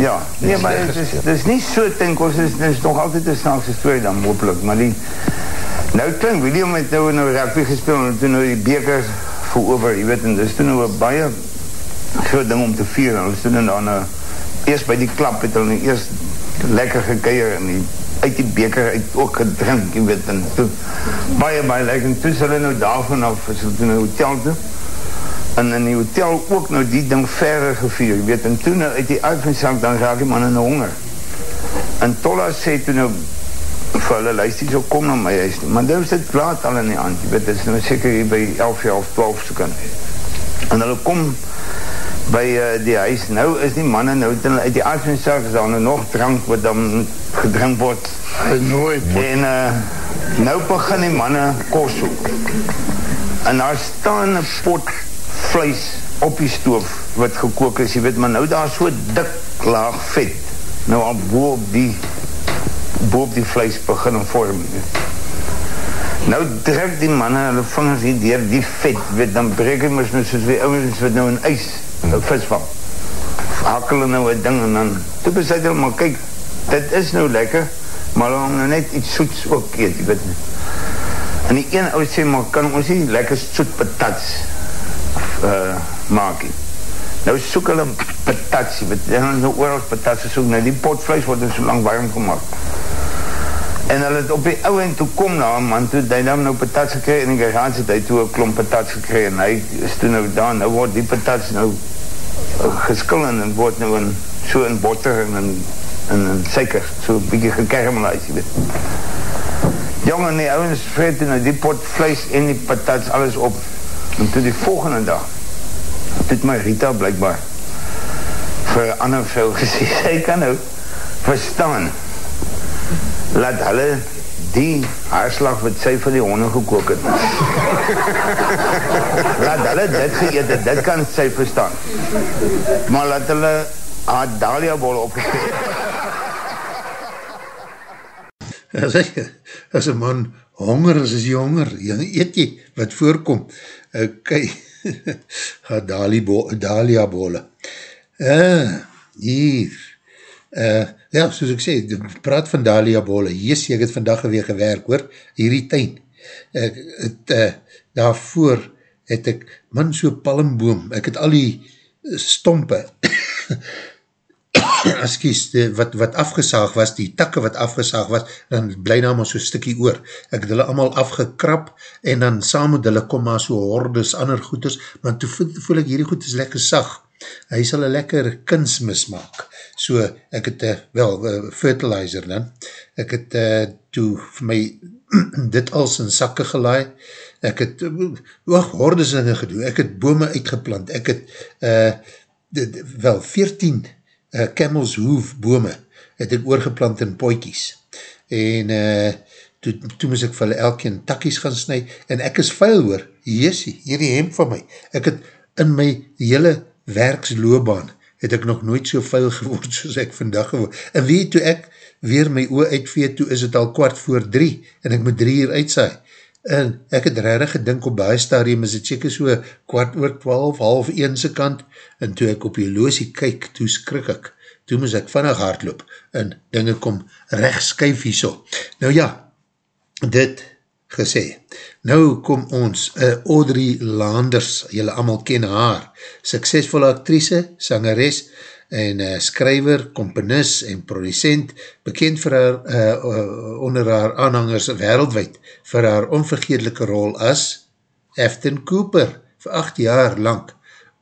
Ja, nee, maar het is, het is nie so ten koste, het is, het is nog altyd een snaakse story dan hopelijk, maar die, nou Klein William het nou nou rugby gespeel en toen nou die beker verover, jy weet, en dis toen nou een baie groot ding om te vier, en toen nou dan, uh, eerst by die klap het nou eerst lekker gekeier, en uit die beker uit ook gedrink, jy weet, en toe, baie, baie lekker, en toe is hulle nou daarvan af, is toen nou hotel toe, en in die hotel ook nou die ding verre gevier, jy weet, en toe nou uit die uitvindsak, dan raak die man in honger. En Tolla sê toe nou, vir hulle luister, so kom na my huis, maar nou is dit laat al in die hand, jy weet, dit is nou seker hier by 11, 11, 12 sekin. En hulle kom by uh, die huis, nou is die manne nou, ten- uit die uitvindsak is daar nou nog drank, wat dan gedrink word, Nooit. En uh, nou begin die manne kos soek. En daar staan een pot vlees op die stoof wat gekook is, jy weet, maar nou daar so dik laag vet, nou al boe op die boe op die vlees begin vorm. Nou druk die manne hulle vingers hier deur die vet, weet, dan breek hy mis met soos die ouwens wat nou in ijs, een vis vang. Hakkel nou een ding en dan, toe besluit hulle, maar kyk, dit is nou lekker, maar hulle nou net iets soets ook eet, jy weet nie. En die een ou sê, maar kan ons nie lekker soet patats uh, maak nie. Nou soek hulle patats, jy weet, en hulle nou oorals patats gesoek, nou die potvlees word nou so lang warm gemaakt. En hulle het op die ou en toe kom na, man, toe het hy dan nou patats gekry, en in die garage het hy toe een klomp patats gekry, en hy is toe nou daar, nou word die patats nou uh, geskil en het word nou in, so in botter en in, en in suiker, so een bykie gekermelize, jy weet. Jongen, die ouwens vreet toe nou die pot vlees en die patats alles op. En toe die volgende dag, toe het my Rita blijkbaar vir een ander vrou gesê, sy kan nou verstaan, laat hulle die haarslag wat sy vir die honde gekook het. laat hulle dit geëet het, dit kan sy verstaan. Maar laat hulle haar dahlia bol opgeskreef. As, hy, as een man honger is, is hy honger. Dan eet jy wat voorkom. Ok, bo, Dalia bolle. Uh, hier. Uh, ja, soos ek sê, praat van Dalia bolle. Yes, ek het vandag weer gewerk, hoor. Hierdie tuin. Ek het, uh, daarvoor het ek, man, so palmboom. Ek het al die stompe excuse, die, wat, wat afgesaag was, die takke wat afgesaag was, dan bly daar maar so stikkie oor. Ek het hulle allemaal afgekrap, en dan saam met hulle kom maar so hordes, ander goeders, want toe voel, voel ek hierdie goed is lekker sag. Hy sal een lekker kunstmis maak. So, ek het, uh, wel, uh, fertilizer dan, ek het uh, toe vir my dit als in sakke gelaai, ek het, wacht, hordes dinge gedoen, ek het bome uitgeplant, ek het, uh, dit, wel, 14 uh, Camel's Hoof bome het ek oorgeplant in poikies. En uh, toe, toe moes ek vir hulle elkeen takkies gaan snij, en ek is vuil hoor, jesie, hierdie hemp van my. Ek het in my hele werksloobaan, het ek nog nooit so vuil geword soos ek vandag geword. En weet toe ek weer my oor uitveet, toe is het al kwart voor drie, en ek moet drie uur uitsaai. En ek het rarig gedink op baie stadium is het seker so kwart oor twaalf, half eense kant, en toe ek op die loosie kyk, toe skrik ek, toe moes ek vannig hardloop, en dinge kom recht skuif hierso. Nou ja, dit gesê, nou kom ons, uh, Audrey Landers, jylle allemaal ken haar, suksesvolle actrice, sangeres, en uh, skryver, komponis en producent, bekend vir haar, uh, onder haar aanhangers wereldwijd, vir haar onvergetelike rol as Afton Cooper, vir acht jaar lang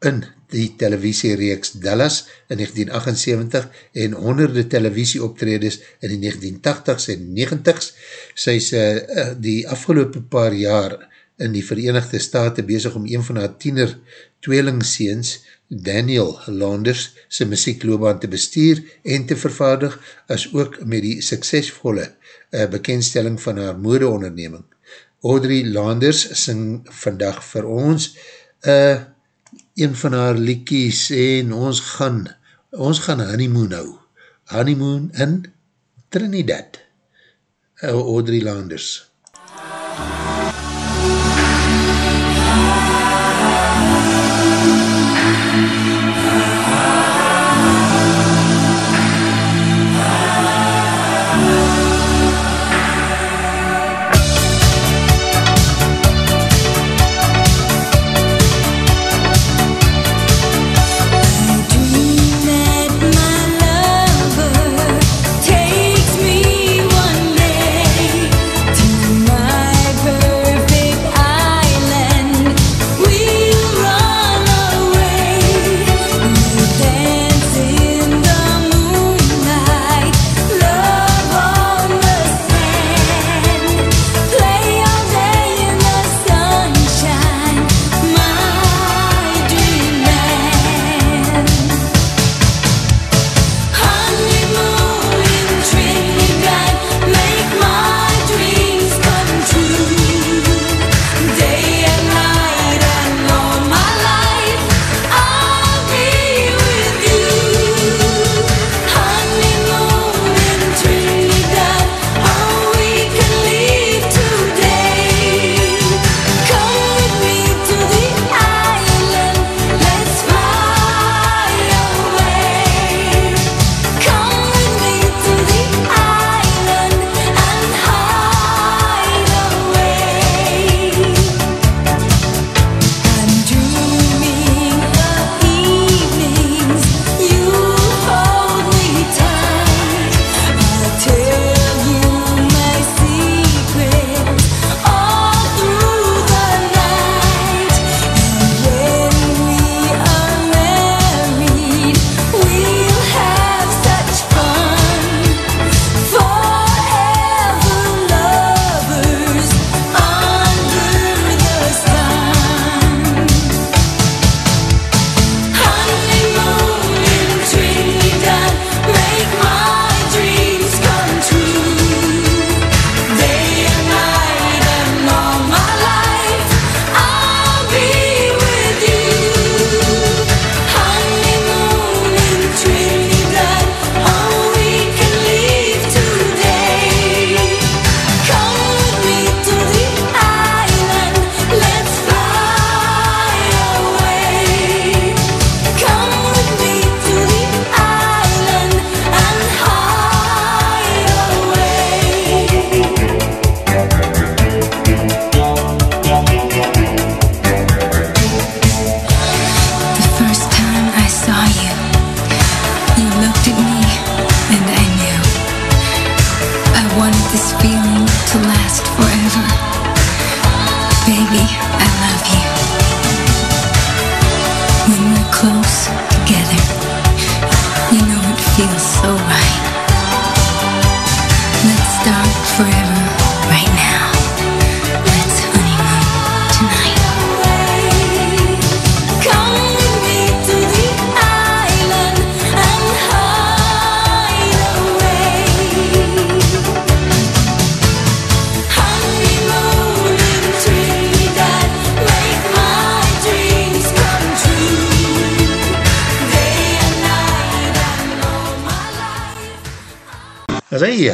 in die televisiereeks Dallas in 1978 en honderde televisieoptredes in die 1980s en 90s. Sy is uh, die afgelopen paar jaar in die Verenigde Staten bezig om een van haar tiener tweelingseens Daniel Landers sy muziekloobaan te bestuur en te vervaardig as ook met die suksesvolle uh, bekendstelling van haar modeonderneming. Audrey Landers sing vandag vir ons uh, een van haar liekies en ons gaan ons gaan honeymoon nou. Honeymoon in Trinidad. Uh, Audrey Landers.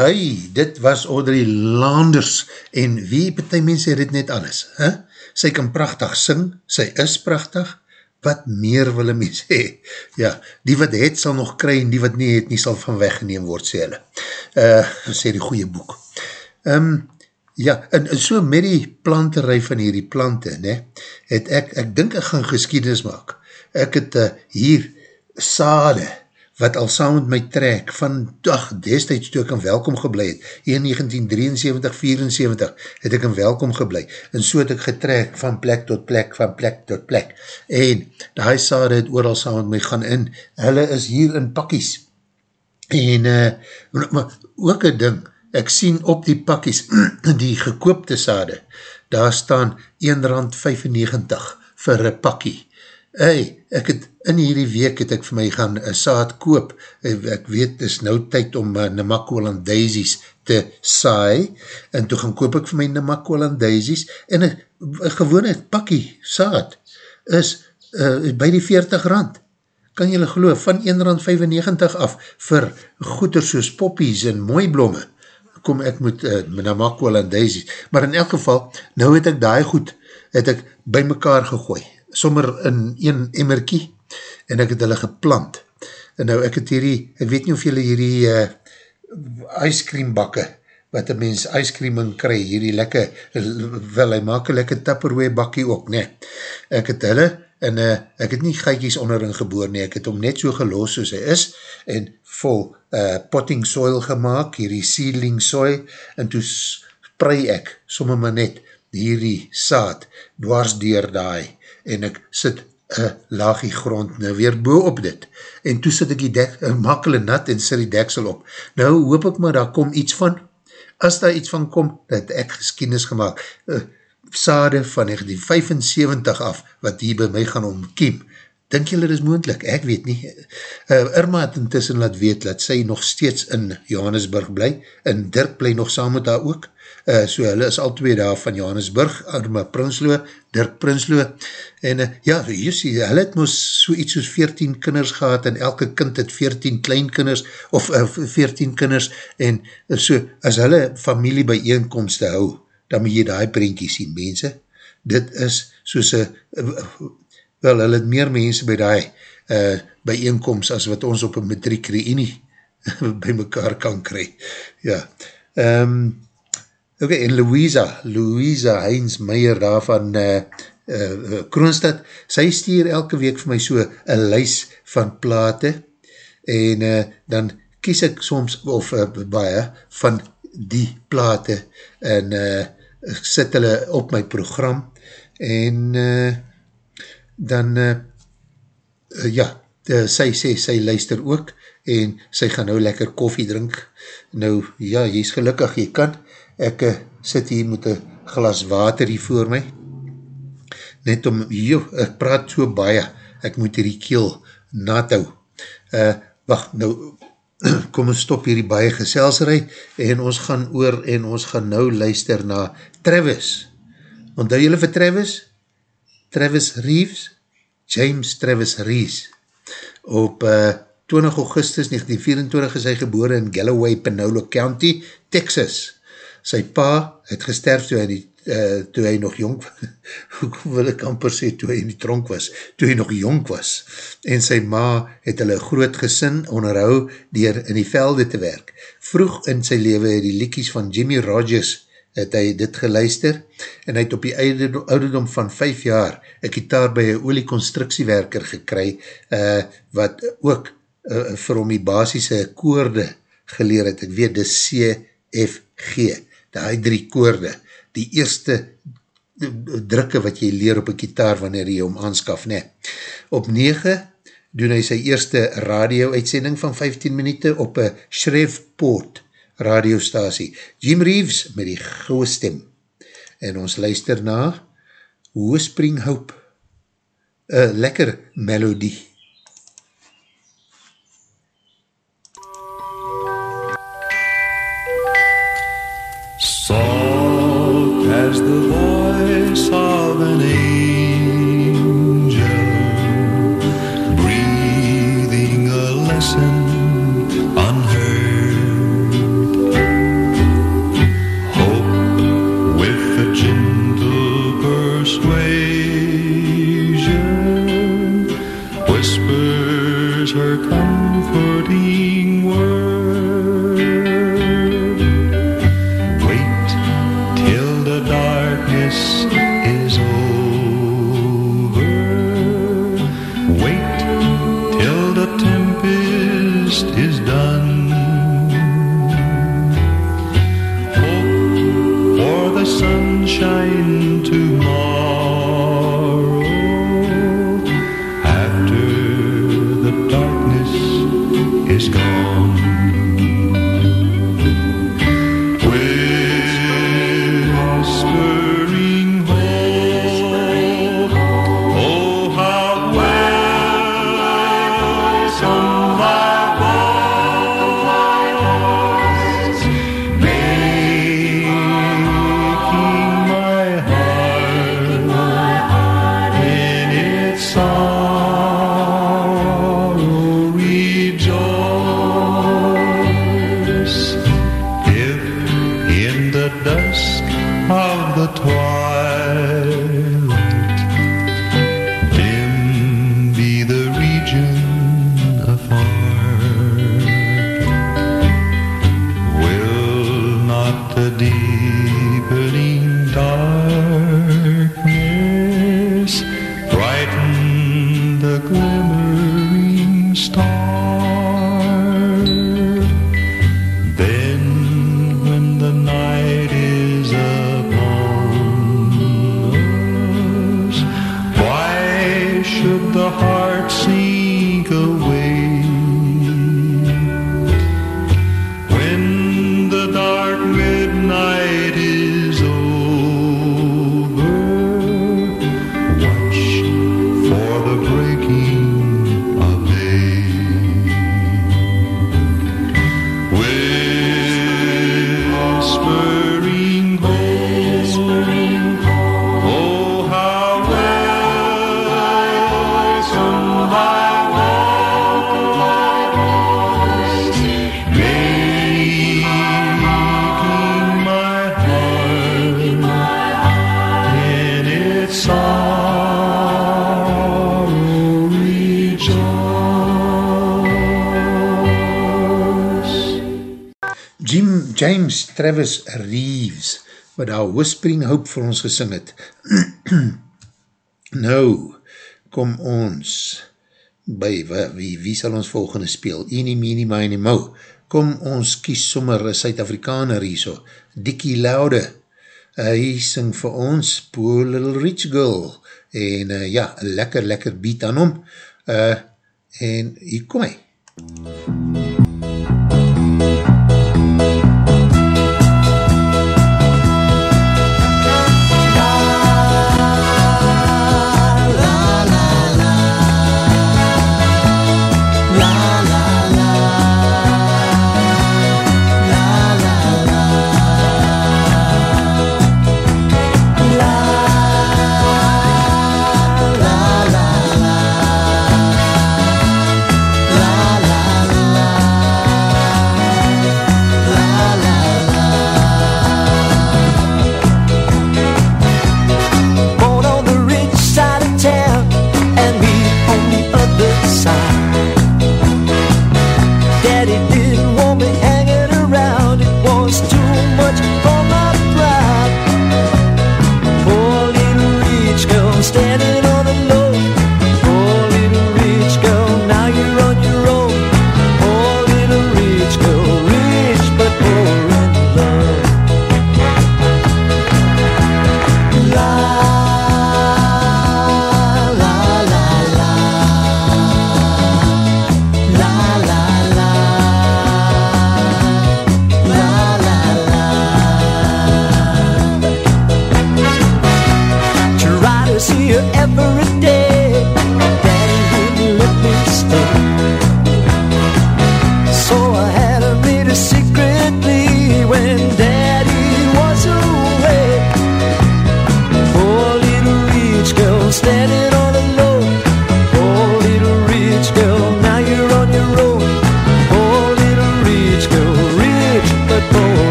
Hy, dit was Audrey Landers en wie betie mense het net alles, he? sy kan prachtig sing, sy is prachtig, wat meer wil een mens hee? Ja, die wat het sal nog kry en die wat nie het nie sal van weggeneem word, sê hulle. Uh, sê die goeie boek. Um, ja, en so met die planterij van hierdie plante, ne, het ek, ek dink ek gaan geschiedenis maak. Ek het uh, hier sade wat al saam met my trek van dag destijds toe ek in welkom geblei het, in 1973-74 het ek in welkom geblei, en so het ek getrek van plek tot plek, van plek tot plek, en die sade het ooral saam met my gaan in, hulle is hier in pakkies, en uh, maar ook een ding, ek sien op die pakkies, die gekoopte sade, daar staan 1 rand 95 vir een pakkie, Hey, ek het in hierdie week het ek vir my gaan een saad koop, ek weet, is nou tyd om uh, Namakoland daisies te saai, en toe gaan koop ek vir my Namakoland daisies, en een, een gewone pakkie saad is uh, by die 40 rand, kan jylle geloof, van 1 rand 95 af, vir goeder soos poppies en mooi blomme, kom ek moet uh, Namakoland daisies, maar in elk geval, nou het ek daai goed, het ek by mekaar gegooi, sommer in een emmerkie en ek het hulle geplant. En nou ek het hierdie, ek weet nie of julle hierdie uh, icecream bakke, wat een mens icecream in kry, hierdie lekker, wel hy maak een lekker tupperware bakkie ook, nee. Ek het hulle, en uh, ek het nie geitjies onderin geboor nie, ek het hom net so geloos soos hy is, en vol uh, potting soil gemaakt, hierdie seedling soil, en toe sprei ek, somme maar net, hierdie saad, dwars dier daai, en ek sit een laagie grond nou weer boe op dit, en toe sit ek die dek, maak hulle nat en sit die deksel op. Nou hoop ek maar, daar kom iets van, as daar iets van kom, dat ek geskienis gemaakt, uh, sade van 1975 af, wat hier by my gaan omkiem, Dink julle dit is moendlik? Ek weet nie. Uh, Irma het intussen laat weet, dat sy nog steeds in Johannesburg bly, en Dirk bly nog saam met haar ook, uh, so hulle is al twee daar van Johannesburg, Irma Prinsloo, Dirk Prinsloo, en uh, ja, jy sê, hulle het moes so iets soos 14 kinders gehad, en elke kind het 14 kleinkinders, of uh, 14 kinders, en uh, so, as hulle familie by eenkomste hou, dan moet jy die prentjie sien, mense. Dit is soos een wel, hulle het meer mense by die uh, bijeenkomst as wat ons op een matriek reunie by mekaar kan kry. Ja. Um, ok, en Louisa, Louisa Heinz Meijer daar van uh, uh, Kroonstad, sy stuur elke week vir my so een lys van plate en uh, dan kies ek soms, of uh, baie, van die plate en uh, sit hulle op my program en uh, dan uh, ja, uh, sy sê, sy luister ook en sy gaan nou lekker koffie drink. Nou, ja, jy is gelukkig, jy kan. Ek uh, sit hier met een glas water hier voor my. Net om, joh, ek praat so baie, ek moet hierdie keel nathou. Uh, wacht, nou, kom ons stop hierdie baie geselserij en ons gaan oor en ons gaan nou luister na Travis. Onthou jylle vir Travis? Travis Reeves, James Travis Reeves. Op uh, 20 augustus 1924 is hy gebore in Galloway, Panola County, Texas. Sy pa het gesterf toe hy, die, uh, toe hy nog jong, hoe wil ek amper sê, toe hy in die tronk was, toe hy nog jong was. En sy ma het hulle groot gesin onderhou dier in die velde te werk. Vroeg in sy leven het die liekies van Jimmy Rogers het hy dit geluister en hy het op die ouderdom van 5 jaar een gitaar by een olieconstructiewerker gekry uh, wat ook uh, vir hom die basisse koorde geleer het, ek weet, die C, F, G, die drie koorde, die eerste drukke wat jy leer op een gitaar wanneer jy hom aanskaf, nee. Op 9 doen hy sy eerste radio-uitsending van 15 minuten op een Shreveport radiostasie. Jim Reeves met die gouwe stem. En ons luister na Whispering Hope. Een lekker melodie. gone. Wat daar Whispering Hope vir ons gesing het. nou, kom ons by, wie, wie sal ons volgende speel? Eenie, meenie, mynie, mou. Kom ons kies sommer een Suid-Afrikaner hier so, Dickie Laude. Hy sing vir ons Poor Little Rich Girl. En uh, ja, lekker, lekker beat aan hom. Uh, en hier kom hy. Born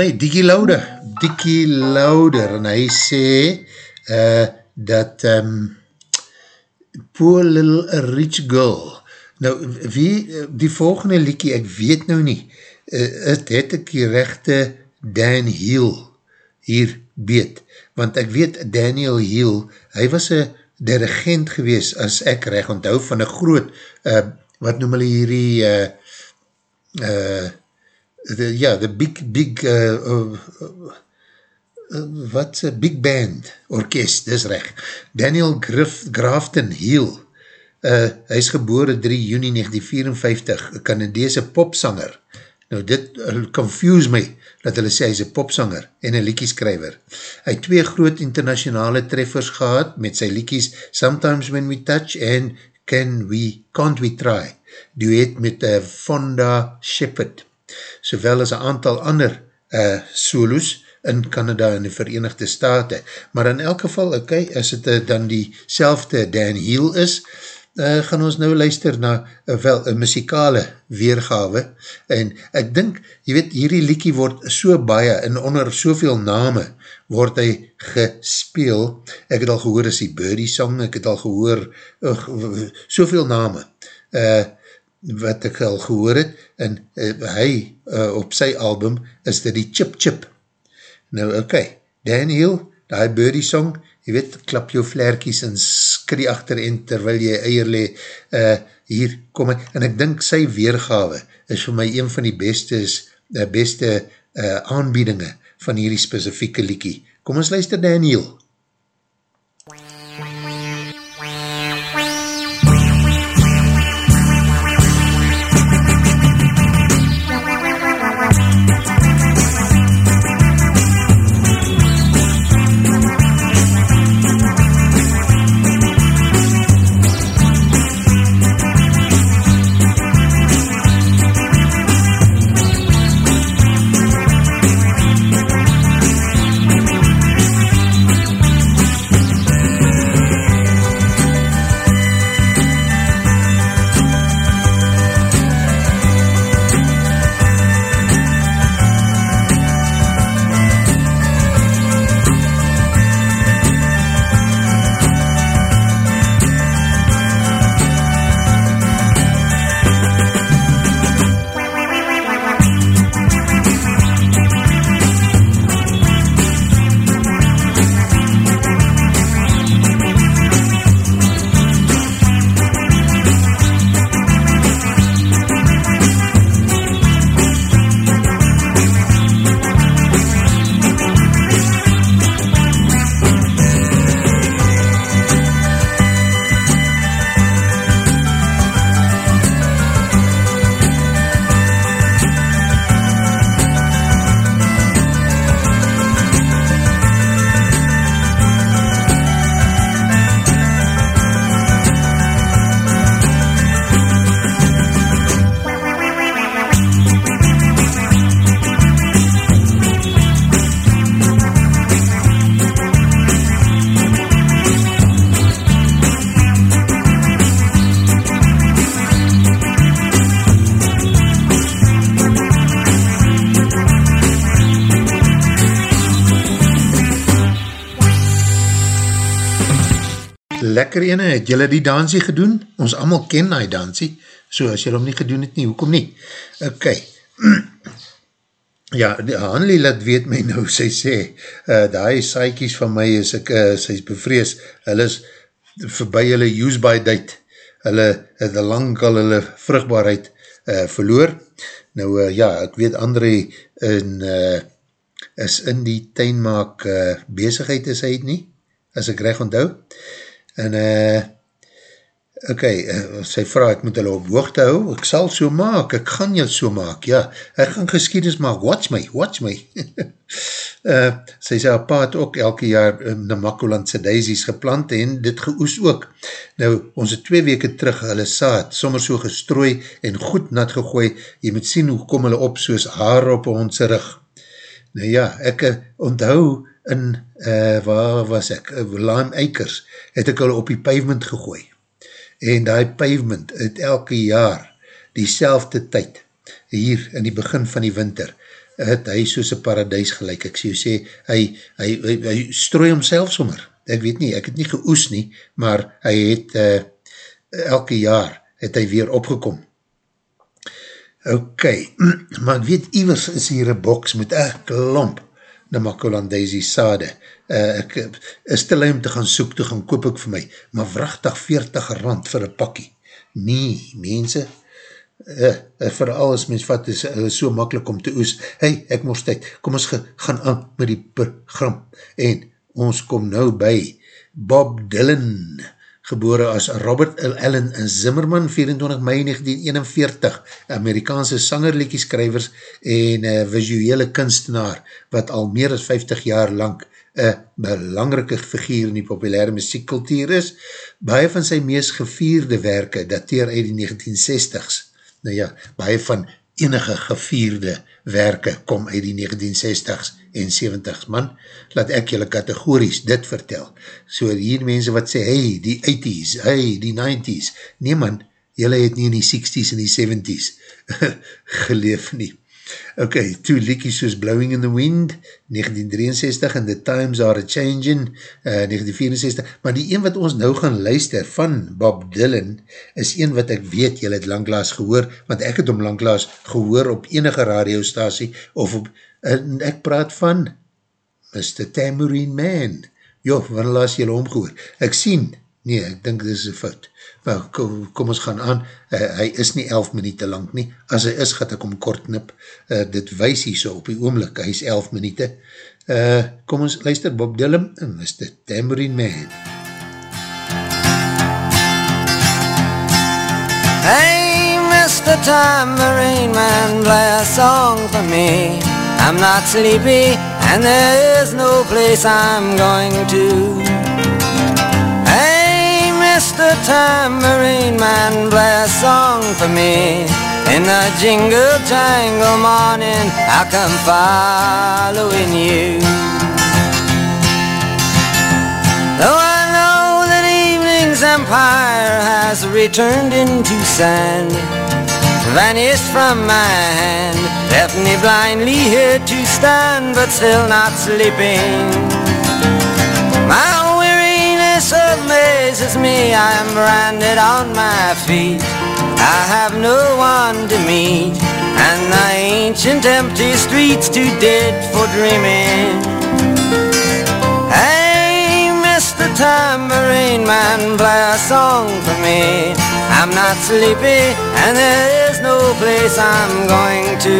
As hy, Dickie Lauder, Dickie Lauder, en hy sê, uh, dat, um, poor little rich girl, nou, wie, die volgende liekie, ek weet nou nie, uh, het, het ek die rechte Dan Hill hier beet, want ek weet Daniel Hill, hy was een dirigent gewees, as ek reg onthou, van een groot, uh, wat noem hulle hierdie, uh, uh, the, ja, the big, big, uh, uh, uh, wat, uh, big band, orkest, dis recht, Daniel Griff, Grafton Hill, uh, hy is gebore 3 juni 1954, een Canadese popsanger, nou dit uh, confuse my, dat hulle sê hy is een popsanger en een liekieskrijver. Hy het twee groot internationale treffers gehad met sy liekies Sometimes When We Touch en Can We, Can't We Try, duet met uh, Fonda Shepard, sowel as een aantal ander uh, solos in Canada en die Verenigde Staten. Maar in elk geval, ok, as het uh, dan die selfde Dan Hill is, uh, gaan ons nou luister na uh, wel een muzikale weergawe en ek dink, jy weet, hierdie liekie word so baie en onder soveel name word hy gespeel. Ek het al gehoor as die Birdie song, ek het al gehoor uh, soveel name uh, wat ek al gehoor het en uh, hy uh, op sy album is dit die Chip Chip. Nou ok, Dan Hill, die Birdie song, jy weet, klap jou flerkies en skrie achter en terwyl jy eier le, uh, hier kom hy, en ek dink sy weergawe is vir my een van die beste, uh, beste uh, aanbiedinge van hierdie specifieke liekie. Kom ons luister Daniel. Lekker ene, het jylle die dansie gedoen? Ons allemaal ken die dansie, so as jylle hom nie gedoen het nie, hoekom nie? Ok, ja, Hanlie laat weet my nou, sy sê, uh, die saaikies van my is ek, uh, sy is bevrees, hulle is voorbij hulle use by date, hulle het lang al hulle vruchtbaarheid uh, verloor, nou uh, ja, ek weet André in, uh, is in die tuinmaak uh, bezigheid is hy het nie, as ek recht onthou, en uh, ok, uh, sy vraag, ek moet hulle op hoogte hou, ek sal so maak, ek gaan jou so maak, ja, ek gaan geschiedenis maak, watch my, watch my. uh, sy sê, pa het ook elke jaar in die Makkolandse daisies geplant en dit geoes ook. Nou, ons het twee weke terug hulle saad, sommer so gestrooi en goed nat gegooi, jy moet sien hoe kom hulle op soos haar op ons rug. Nou ja, ek onthou in, uh, waar was ek, uh, Lime Eikers, het ek hulle op die pavement gegooi. En die pavement het elke jaar die selfde tyd, hier in die begin van die winter, het hy soos een paradijs gelijk. Ek sê, sê hy, hy, hy, hy strooi homself sommer. Ek weet nie, ek het nie geoes nie, maar hy het uh, elke jaar het hy weer opgekom. Ok, maar ek weet, Ivers is hier een boks met een klomp Namakolandese sade. Uh, ek is te lui om te gaan soek, te gaan koop ek vir my, maar vrachtig 40 rand vir een pakkie. Nee, mense, uh, uh, vir alles mens vat is uh, so makkelijk om te oes. Hey, ek moest tyd, kom ons ge, gaan aan met die program. En ons kom nou by Bob Dylan, gebore as Robert L. Allen Zimmerman, 24 mei 1941, Amerikaanse sangerliekieskrywers en uh, visuele kunstenaar, wat al meer as 50 jaar lang een belangrike figuur in die populaire muziekkultuur is. Baie van sy meest gevierde werke dateer uit die 1960s. Nou ja, baie van enige gevierde werke kom uit die 1960s en 70s. Man, laat ek julle kategories dit vertel. So hier mense wat sê, hey, die 80s, hey, die 90s. Nee man, julle het nie in die 60s en die 70s geleef nie. Ok, two liekies soos Blowing in the Wind, 1963, and The Times Are A-Changing, uh, 1964, maar die een wat ons nou gaan luister van Bob Dylan, is een wat ek weet, jy het langklaas gehoor, want ek het om langklaas gehoor op enige radiostasie, of op, en ek praat van Mr. Tambourine Man. Jo, wanneer laas jy hom gehoor? Ek sien, nee, ek dink dit is een fout. Maar kom, kom ons gaan aan, uh, hy is nie 11 minuut lang nie, as hy is, gaat ek om kort knip, uh, dit wees hier so op die oomlik, hy is 11 minuut. Uh, kom ons luister, Bob Dylan, en is dit Tambourine Man. Hey, Mr. Tambourine Man, play a song for me. I'm not sleepy, and there is no place I'm going to. Mr. Tambourine Man, play a song for me. In the jingle jangle morning, I'll come following you. Though I know that evening's empire has returned into sand, vanished from my hand, left me blindly here to stand, but still not sleeping. My amazes me, I am branded on my feet. I have no one to meet, and the ancient empty streets too dead for dreaming. Hey, Mr. Tambourine Man, play a song for me. I'm not sleepy, and there is no place I'm going to.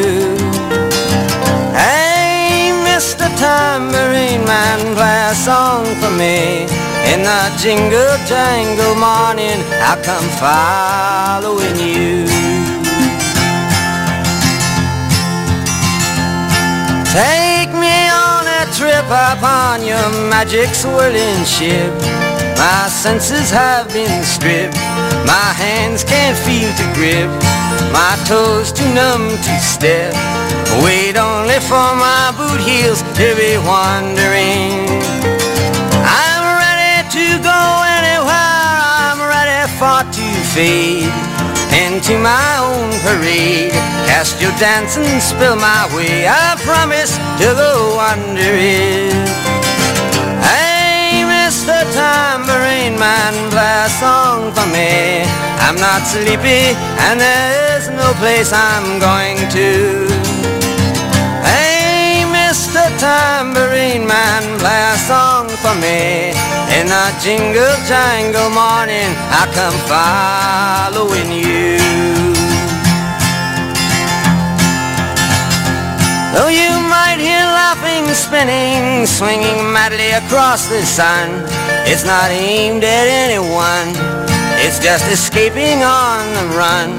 Hey, Mr. Tambourine Man, play a song for me. In the jingle jangle morning, I'll come following you. Take me on a trip upon your magic swirling ship. My senses have been stripped. My hands can't feel to grip. My toes too numb to step. Wait only for my boot heels to be wandering. To go anywhere. I'm ready for to fade into my own parade. Cast your dance and spill my way. I promise to go under it. Hey, Mr. Tambourine Man, play a song for me. I'm not sleepy, and there is no place I'm going to. Hey, Mr. Tambourine Man, play a song for me. In a jingle jangle morning, I come following you. Though you might hear laughing, spinning, swinging madly across the sun, it's not aimed at anyone. It's just escaping on the run.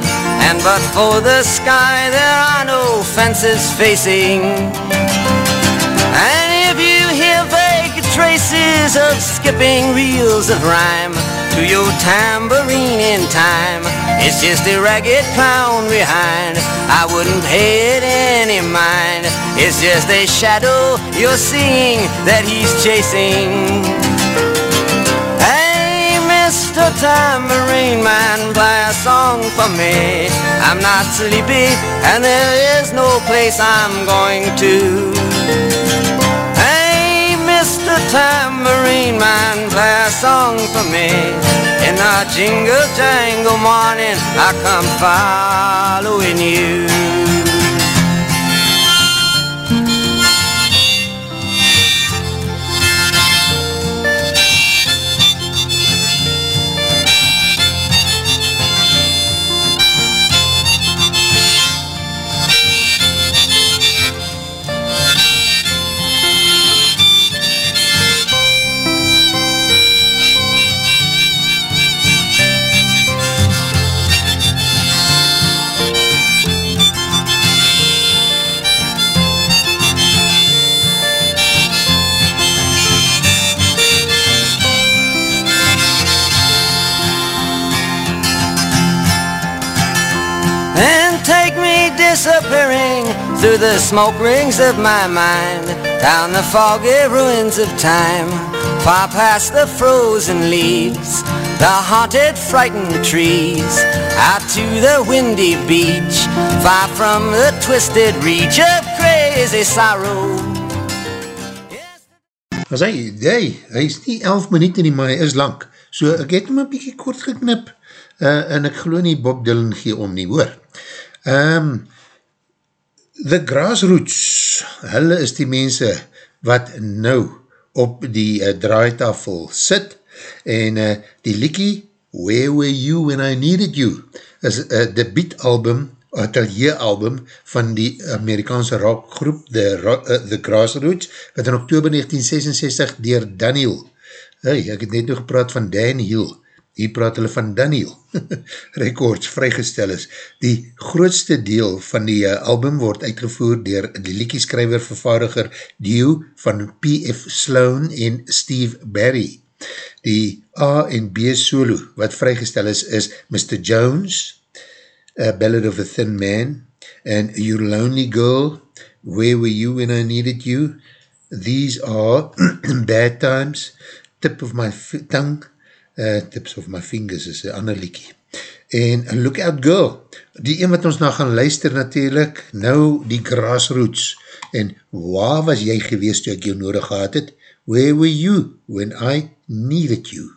And but for the sky, there are no fences facing. And traces of skipping reels of rhyme to your tambourine in time, it's just a ragged clown behind. I wouldn't pay it any mind. It's just a shadow you're seeing that he's chasing. Hey, Mr. Tambourine Man, play a song for me. I'm not sleepy, and there is no place I'm going to. Mr. Tambourine Man, play a song for me. In the jingle jangle morning, I come following you. Disappearing through the smoke rings of my mind, down the foggy ruins of time, far past the frozen leaves, the haunted, frightened trees, out to the windy beach, far from the twisted reach of crazy sorrow. As hy, hy, hy is nie 11 minuut nie, maar hy is lang. So ek het hom een bykie kort geknip, uh, en ek geloof nie Bob Dylan gee om nie, hoor. Um, the Grassroots, hulle is die mense wat nou op die uh, draaitafel sit, en uh, die liekie, Where Were You When I Needed You, is een uh, debietalbum, atelier album van die Amerikaanse rockgroep The, Ro uh, The Grassroots, wat in oktober 1966 dier Daniel, hey, ek het net nog gepraat van Dan Hill, hier praat hulle van Daniel, records vrygestel is. Die grootste deel van die uh, album word uitgevoer dier die liekieskrijver vervaardiger Dio van P.F. Sloan en Steve Barry. Die A en B solo wat vrygestel is, is Mr. Jones, A Ballad of a Thin Man, and You Lonely Girl, Where Were You When I Needed You? These are Bad Times, Tip of My Tongue, uh, Tips of My Fingers is een ander liekie. En Look Out Girl, die een wat ons nou gaan luister natuurlijk, nou die Grassroots, en waar was jy geweest toe ek jou nodig gehad het? Where were you when I needed you?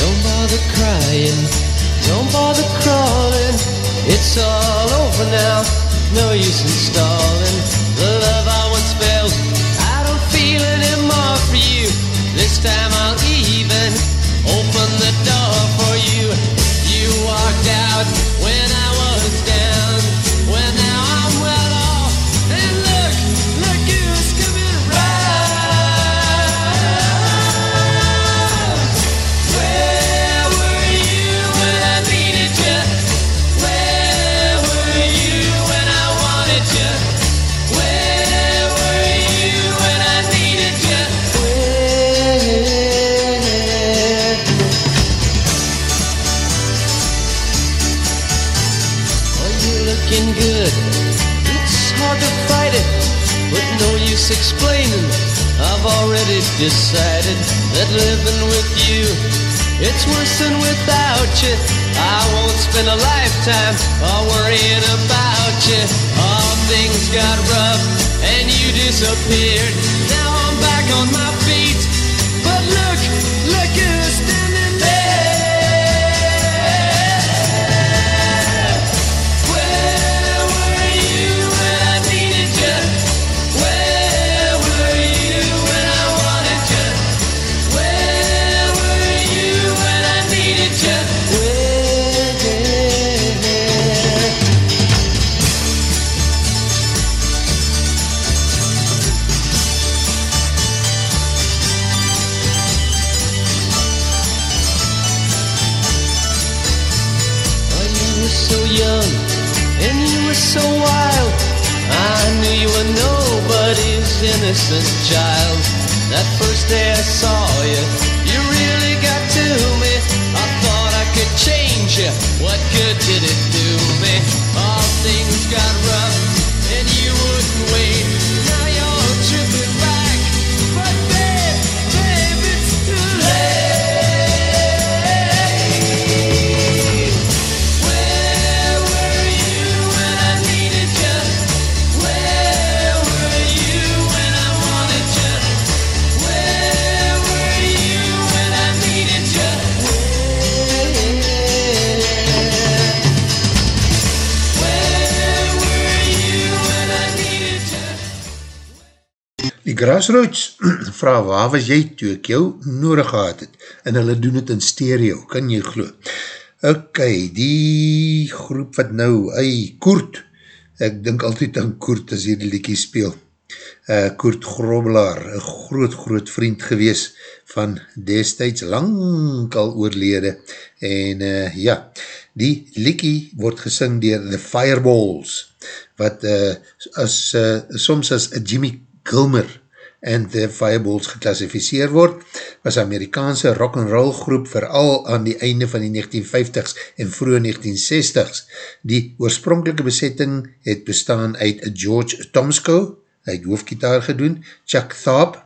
Don't bother crying, don't bother crawling. It's all over now, no use in stalling. The love I once felt, I don't feel anymore for you. This time I'll even open the door for you. You walked out no explaining. I've already decided that living with you, it's worse than without you. I won't spend a lifetime all worrying about you. All things got rough and you disappeared. Now I'm back on my feet, Die Grassroots vraag, waar was jy toe ek jou nodig gehad het? En hulle doen het in stereo, kan jy glo. Ok, die groep wat nou, ei, Koert, ek dink altyd aan Koert as hier die liekie speel. Uh, Koert Grobbelaar, een groot, groot vriend gewees van destijds lang al oorlede. En uh, ja, die liekie word gesing dier The Fireballs, wat uh, as, uh, soms as Jimmy Gilmer and the Fireballs geklassificeer word, was Amerikaanse rock'n'roll groep vooral aan die einde van die 1950s en vroege 1960s. Die oorspronkelike besetting het bestaan uit George Tomsko, hy het hoofdgitaar gedoen, Chuck Tharp,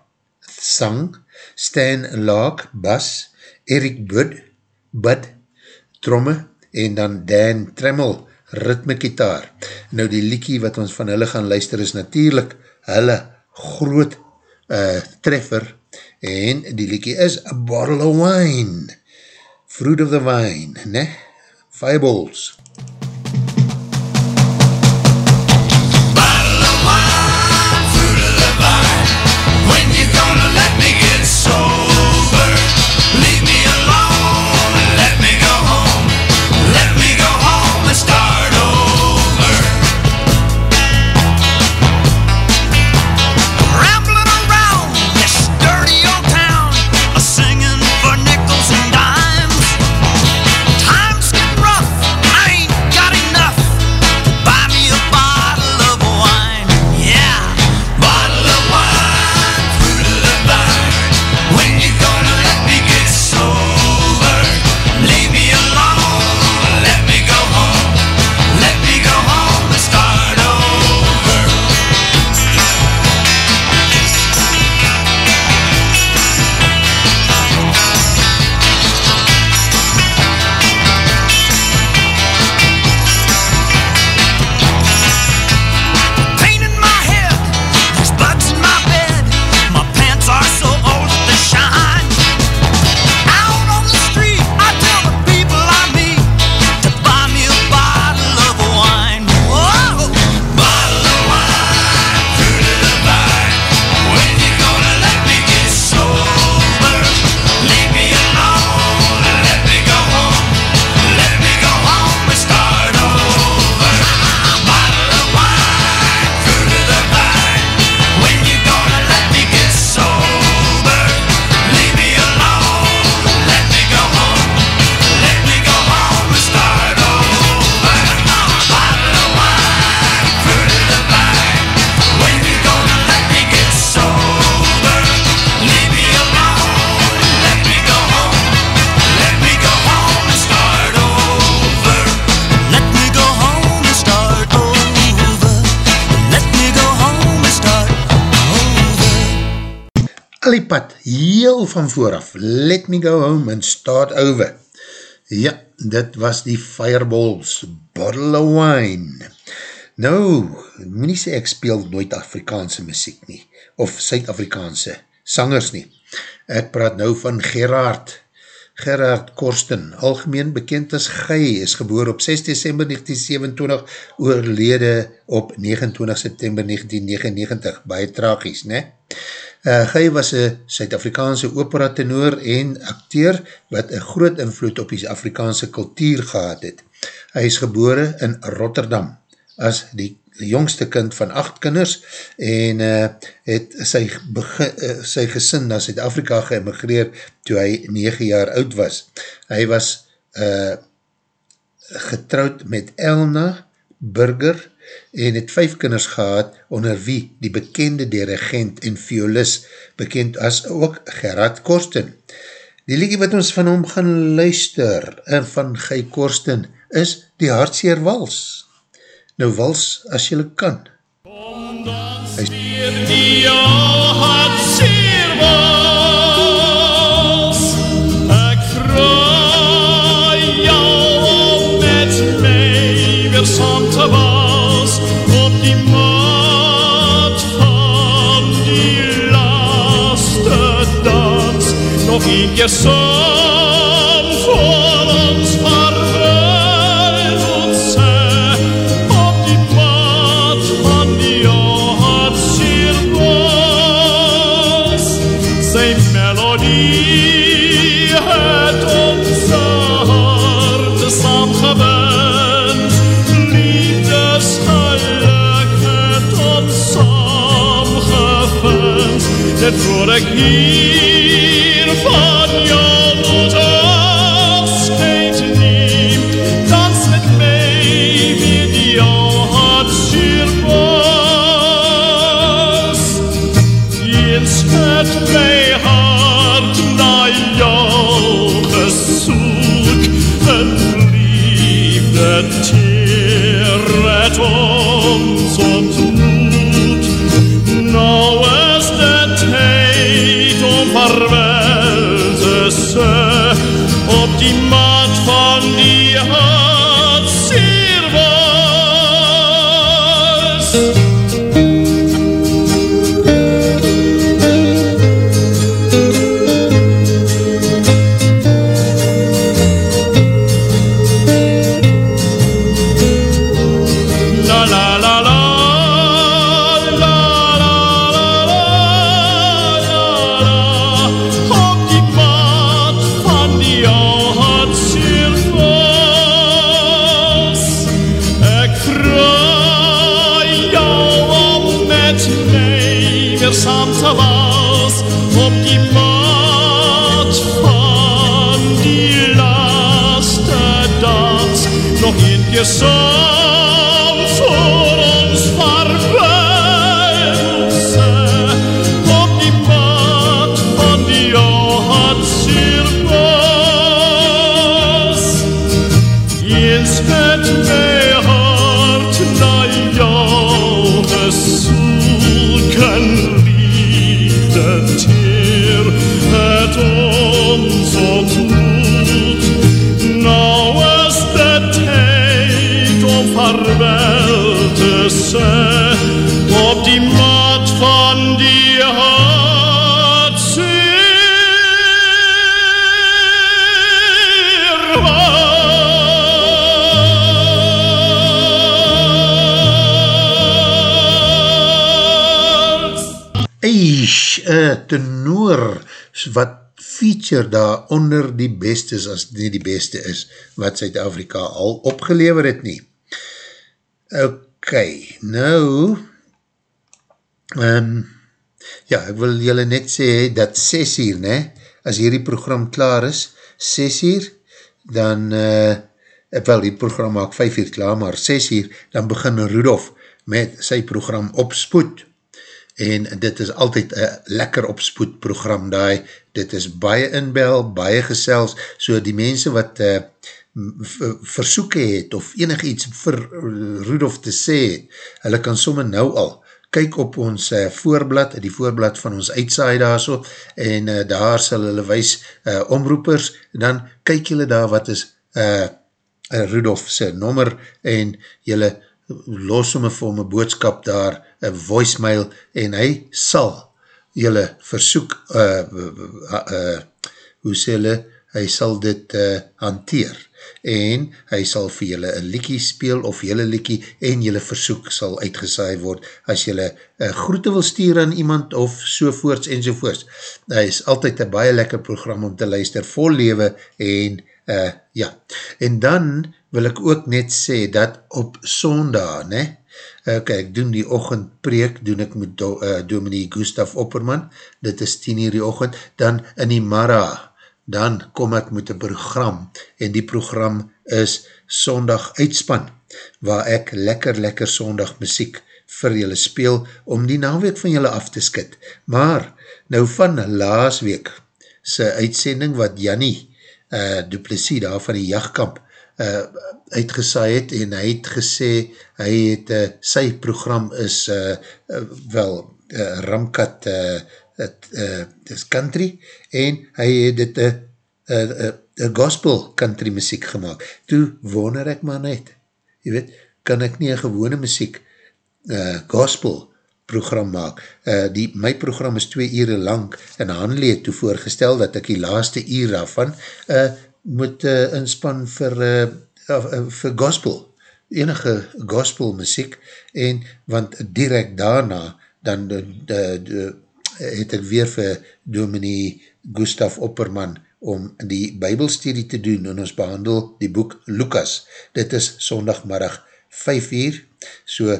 sang, Stan Lark, bas, Eric Bud, Bud, tromme, en dan Dan Tremmel, ritmekitaar. Nou die liekie wat ons van hulle gaan luister is natuurlijk hulle groot uh, treffer en die liekie is A Bottle of Wine. Fruit of the Wine, ne? Fireballs. Van vooraf, let me go home and start over. Ja, dit was die Fireballs, Bottle of Wine. Nou, moet nie sê ek speel nooit Afrikaanse muziek nie, of Suid-Afrikaanse sangers nie. Ek praat nou van Gerard, Gerard Korsten, algemeen bekend as Gij, is geboor op 6 december 1927, oorlede op 29 september 1999, baie tragies, ne? Uh, Gij was een Suid-Afrikaanse opera tenor en acteur wat een groot invloed op die Afrikaanse kultuur gehad het. Hy is gebore in Rotterdam as die jongste kind van acht kinders en uh, het sy, begin, uh, sy gesin na Suid-Afrika geëmigreer toe hy 9 jaar oud was. Hy was uh, getrouwd met Elna Burger en het vijf kinders gehad onder wie die bekende dirigent en violist bekend as ook Gerard Korsten. Die liedje wat ons van hom gaan luister en van Guy Korsten is die Hartseer Wals. Nou wals as jylle kan. Hy Die had zeer was. Ek vraag jou om met my weer saam te was op die maat van die laaste dans. Nog een keer saam voor wat feature daar onder die beste is, as nie die beste is, wat Zuid-Afrika al opgelever het nie. Ok, nou, um, ja, ek wil julle net sê, dat 6 uur, ne, as hierdie program klaar is, 6 uur, dan, uh, wel, die program maak 5 uur klaar, maar 6 uur, dan begin Rudolf met sy program Opspoed, en dit is altyd een lekker opspoed program daai, dit is baie inbel, baie gesels, so die mense wat uh, versoeke het, of enig iets vir Rudolf te sê het, hulle kan somme nou al, kyk op ons uh, voorblad, die voorblad van ons uitsaai daar so, en uh, daar sal hulle wees uh, omroepers, dan kyk julle daar wat is uh, Rudolf sy nommer, en julle los hom vir hom een boodskap daar, een voicemail, en hy sal julle versoek, uh, uh, uh, hoe sê hulle, hy sal dit uh, hanteer, en hy sal vir julle een liekie speel, of julle liekie, en julle versoek sal uitgesaai word, as julle uh, groete wil stuur aan iemand, of sovoorts en sovoorts. Hy is altyd een baie lekker program om te luister, vol lewe, en uh, ja, en dan wil ek ook net sê, dat op sondag, ne, ok, ek doen die ochend preek, doen ek met do, uh, dominee Gustaf Opperman, dit is 10 uur die ochend, dan in die Mara, dan kom ek met een program, en die program is sondag uitspan, waar ek lekker, lekker sondag muziek vir julle speel, om die naweek van julle af te skit. Maar, nou van laas week, sy uitsending wat Jannie uh, Duplessis daar van die jachtkamp uh, uitgesaai het en hy het gesê, hy het, uh, sy program is uh, uh, wel uh, Ramkat uh, het, uh, is country en hy het dit uh, uh, uh, uh, gospel country muziek gemaakt. Toe wonder ek maar net, jy weet, kan ek nie een gewone muziek uh, gospel program maak. Uh, die, my program is twee ure lang en Hanley het toe voorgestel dat ek die laaste uur daarvan uh, moet uh, inspan vir, uh, uh, vir gospel, enige gospel muziek en want direct daarna dan de, de, de, het ek weer vir dominee Gustaf Opperman om die bybelstudie te doen en ons behandel die boek Lukas. Dit is sondagmiddag 5 uur, so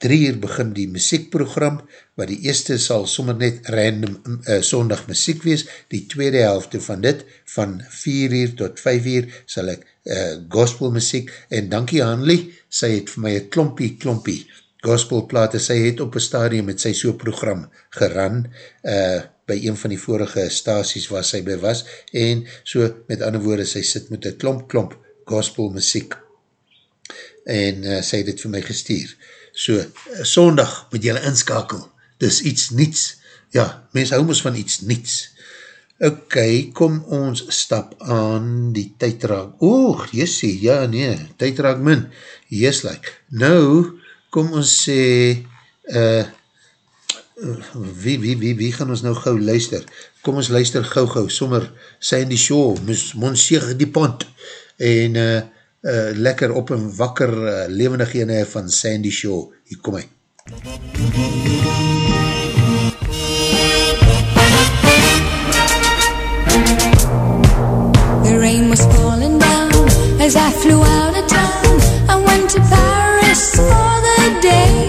3 uur begin die muziekprogram, waar die eerste sal sommer net random uh, sondag muziek wees, die tweede helfte van dit, van 4 uur tot 5 uur, sal ek uh, gospel muziek, en dankie Hanley, sy het vir my een klompie, klompie gospelplate, sy het op een stadium met sy so program geran, uh, by een van die vorige staties waar sy by was, en so met ander woorde, sy sit met een klomp, klomp gospel muziek, en uh, sy het dit vir my gestuur. So, sondag moet jylle inskakel, dis iets niets, ja, mens hou ons van iets niets. Ok, kom ons stap aan. Die tijdraak, oog, jessie, ja nee, tijdraak min, yes like, nou, kom ons sê, uh, wie, wie, wie, wie gaan ons nou gauw luister, kom ons luister gauw gauw, sommer, sy in die show, Monsieur die pont, en uh, uh, lekker op en wakker uh, levendig ene van Sandy Shaw. Hier kom hy. The rain was falling down as I flew out of town. I went to Paris for the day.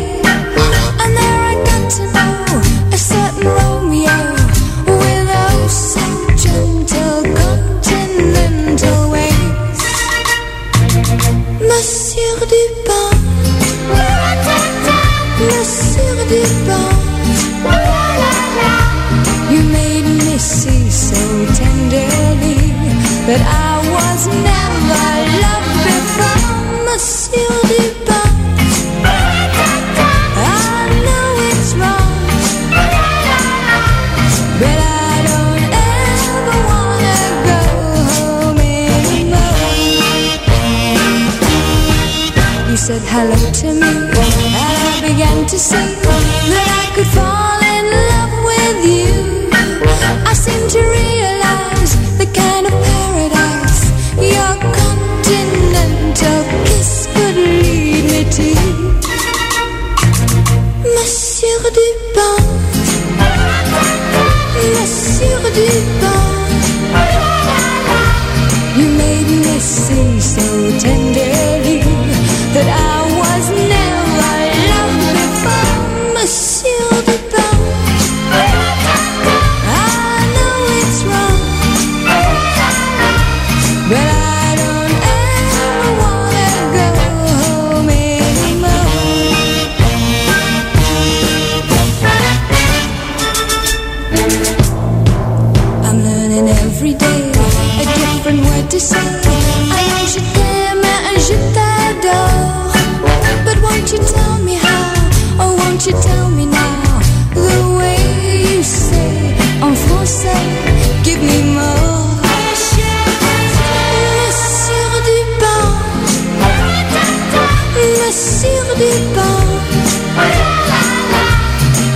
Said hello to me, and I began to see that I could fall in love with you. I seem to realize the kind of paradise your continental kiss could lead me to. Monsieur Dupin, Monsieur Dupin, you tell me now the way you say français? Give me more.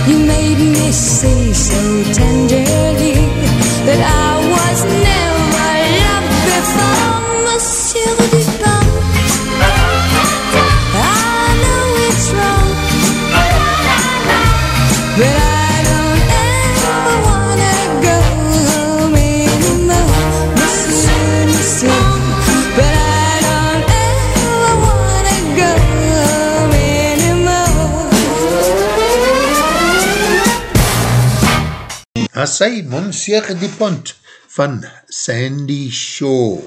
You made me so tenderly As sy Monsieur Dupont van Sandy Shaw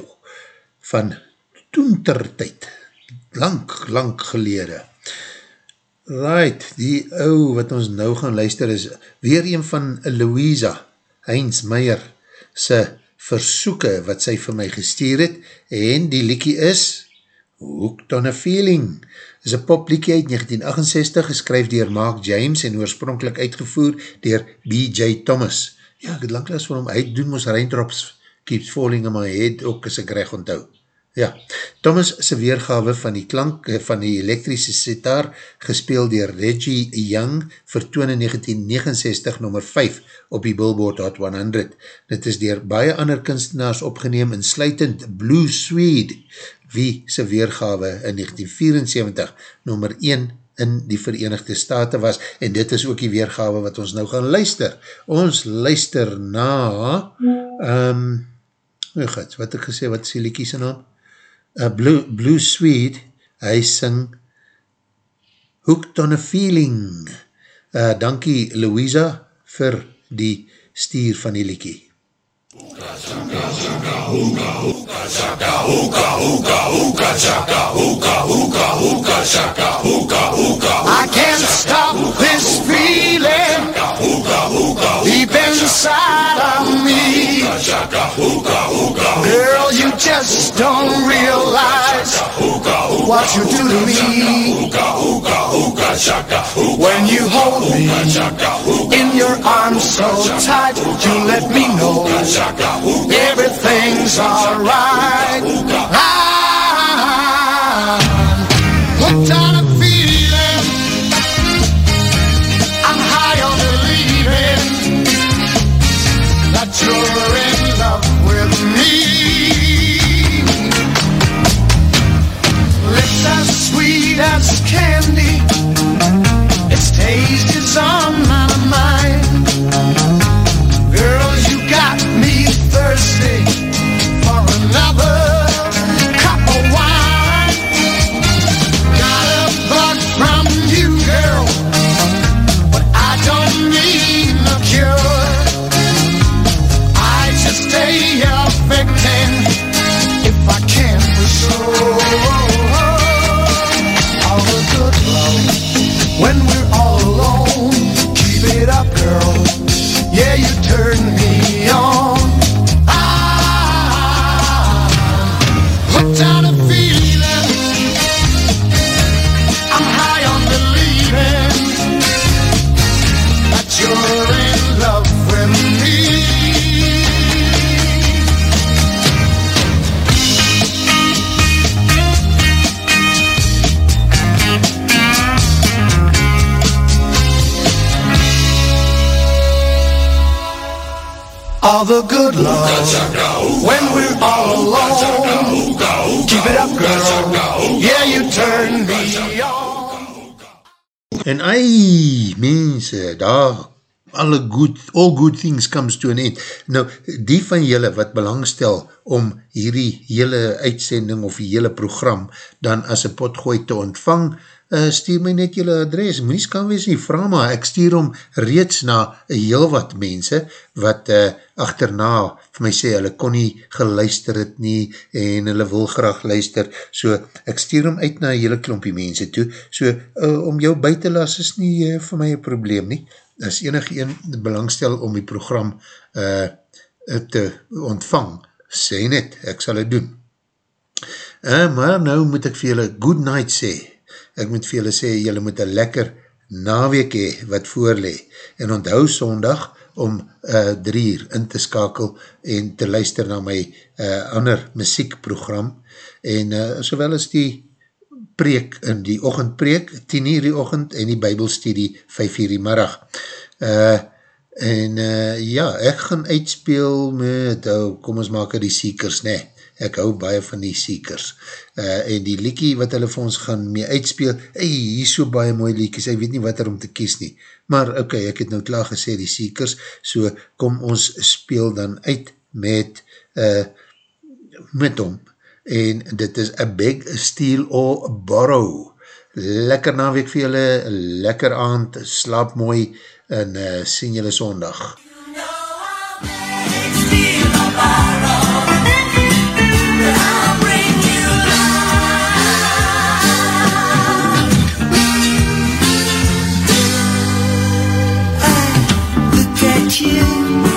van toentertijd, lang, lang gelede. Right, die ou wat ons nou gaan luister is weer een van Louisa Heinz Meyer sy versoeke wat sy vir my gestuur het en die liekie is Hooked on a Feeling is een popliekie uit 1968 geskryf dier Mark James en oorspronkelijk uitgevoer dier B.J. Thomas. Ja, ek het langklaas van hom uitdoen, moes raindrops keeps falling in my head, ook as ek recht onthou. Ja, Thomas sy weergawe van die klank eh, van die elektrische sitar gespeel dier Reggie Young vertoon in 1969 nummer 5 op die Billboard Hot 100. Dit is dier baie ander kunstenaars opgeneem en sluitend Blue Swede wie sy weergawe in 1974 nummer 1 in die Verenigde Staten was en dit is ook die weergawe wat ons nou gaan luister. Ons luister na um, oh God, wat ek gesê, wat is die liekie sy naam? Uh, Blue, Blue Swede, hy sing Hooked on a Feeling. Uh, dankie Louisa vir die stier van die liekie. chaka, hookah, hookah, hookah, chaka, hookah, hookah, hookah, chaka, hookah, hookah. I can't stop this feeling. Hookah, hookah, hookah inside of me. Girl, you just don't realize what you do to me. When you hold me in your arms so tight, you let me know everything's alright. I'm hooked on That's candy. Its taste is on my mind. Girl, you got me thirsty. All the good love. When we're all alone, keep it up, girl. Yeah, you turn me on. En ai, mense, daar, alle good, all good things comes to an end. Nou, die van julle wat belangstel om hierdie hele uitsending of die hele program dan as een potgooi te ontvang, uh, stuur my net julle adres, moet nie skam wees nie, vraag maar, ek stuur om reeds na heel wat mense, wat uh, achterna vir my sê, hulle kon nie geluister het nie, en hulle wil graag luister, so ek stuur om uit na hele klompie mense toe, so uh, om jou by te las is nie uh, vir my een probleem nie, as enig een belangstel om die program uh, te ontvang, sê net, ek sal het doen. Uh, maar nou moet ek vir julle good night sê, ek moet vir julle sê, julle moet een lekker naweek hee, wat voorlee, en onthou sondag, om uh, drie uur in te skakel, en te luister na my uh, ander muziekprogram, en uh, sowel as die preek, in die ochendpreek, 10 uur die ochend, en die bybelstudie, 5 uur die marag. Uh, en uh, ja, ek gaan uitspeel met, oh, kom ons maak die seekers, nee, ek hou baie van die seekers, uh, en die liekie wat hulle vir ons gaan mee uitspeel, hey, hier so baie mooie liekies, ek weet nie wat er om te kies nie, maar ok, ek het nou klaar gesê die seekers, so kom ons speel dan uit met, uh, met hom, en dit is A Big Steal or Borrow, lekker naweek vir julle, lekker aand, slaap mooi, en uh, sien julle sondag. Look at you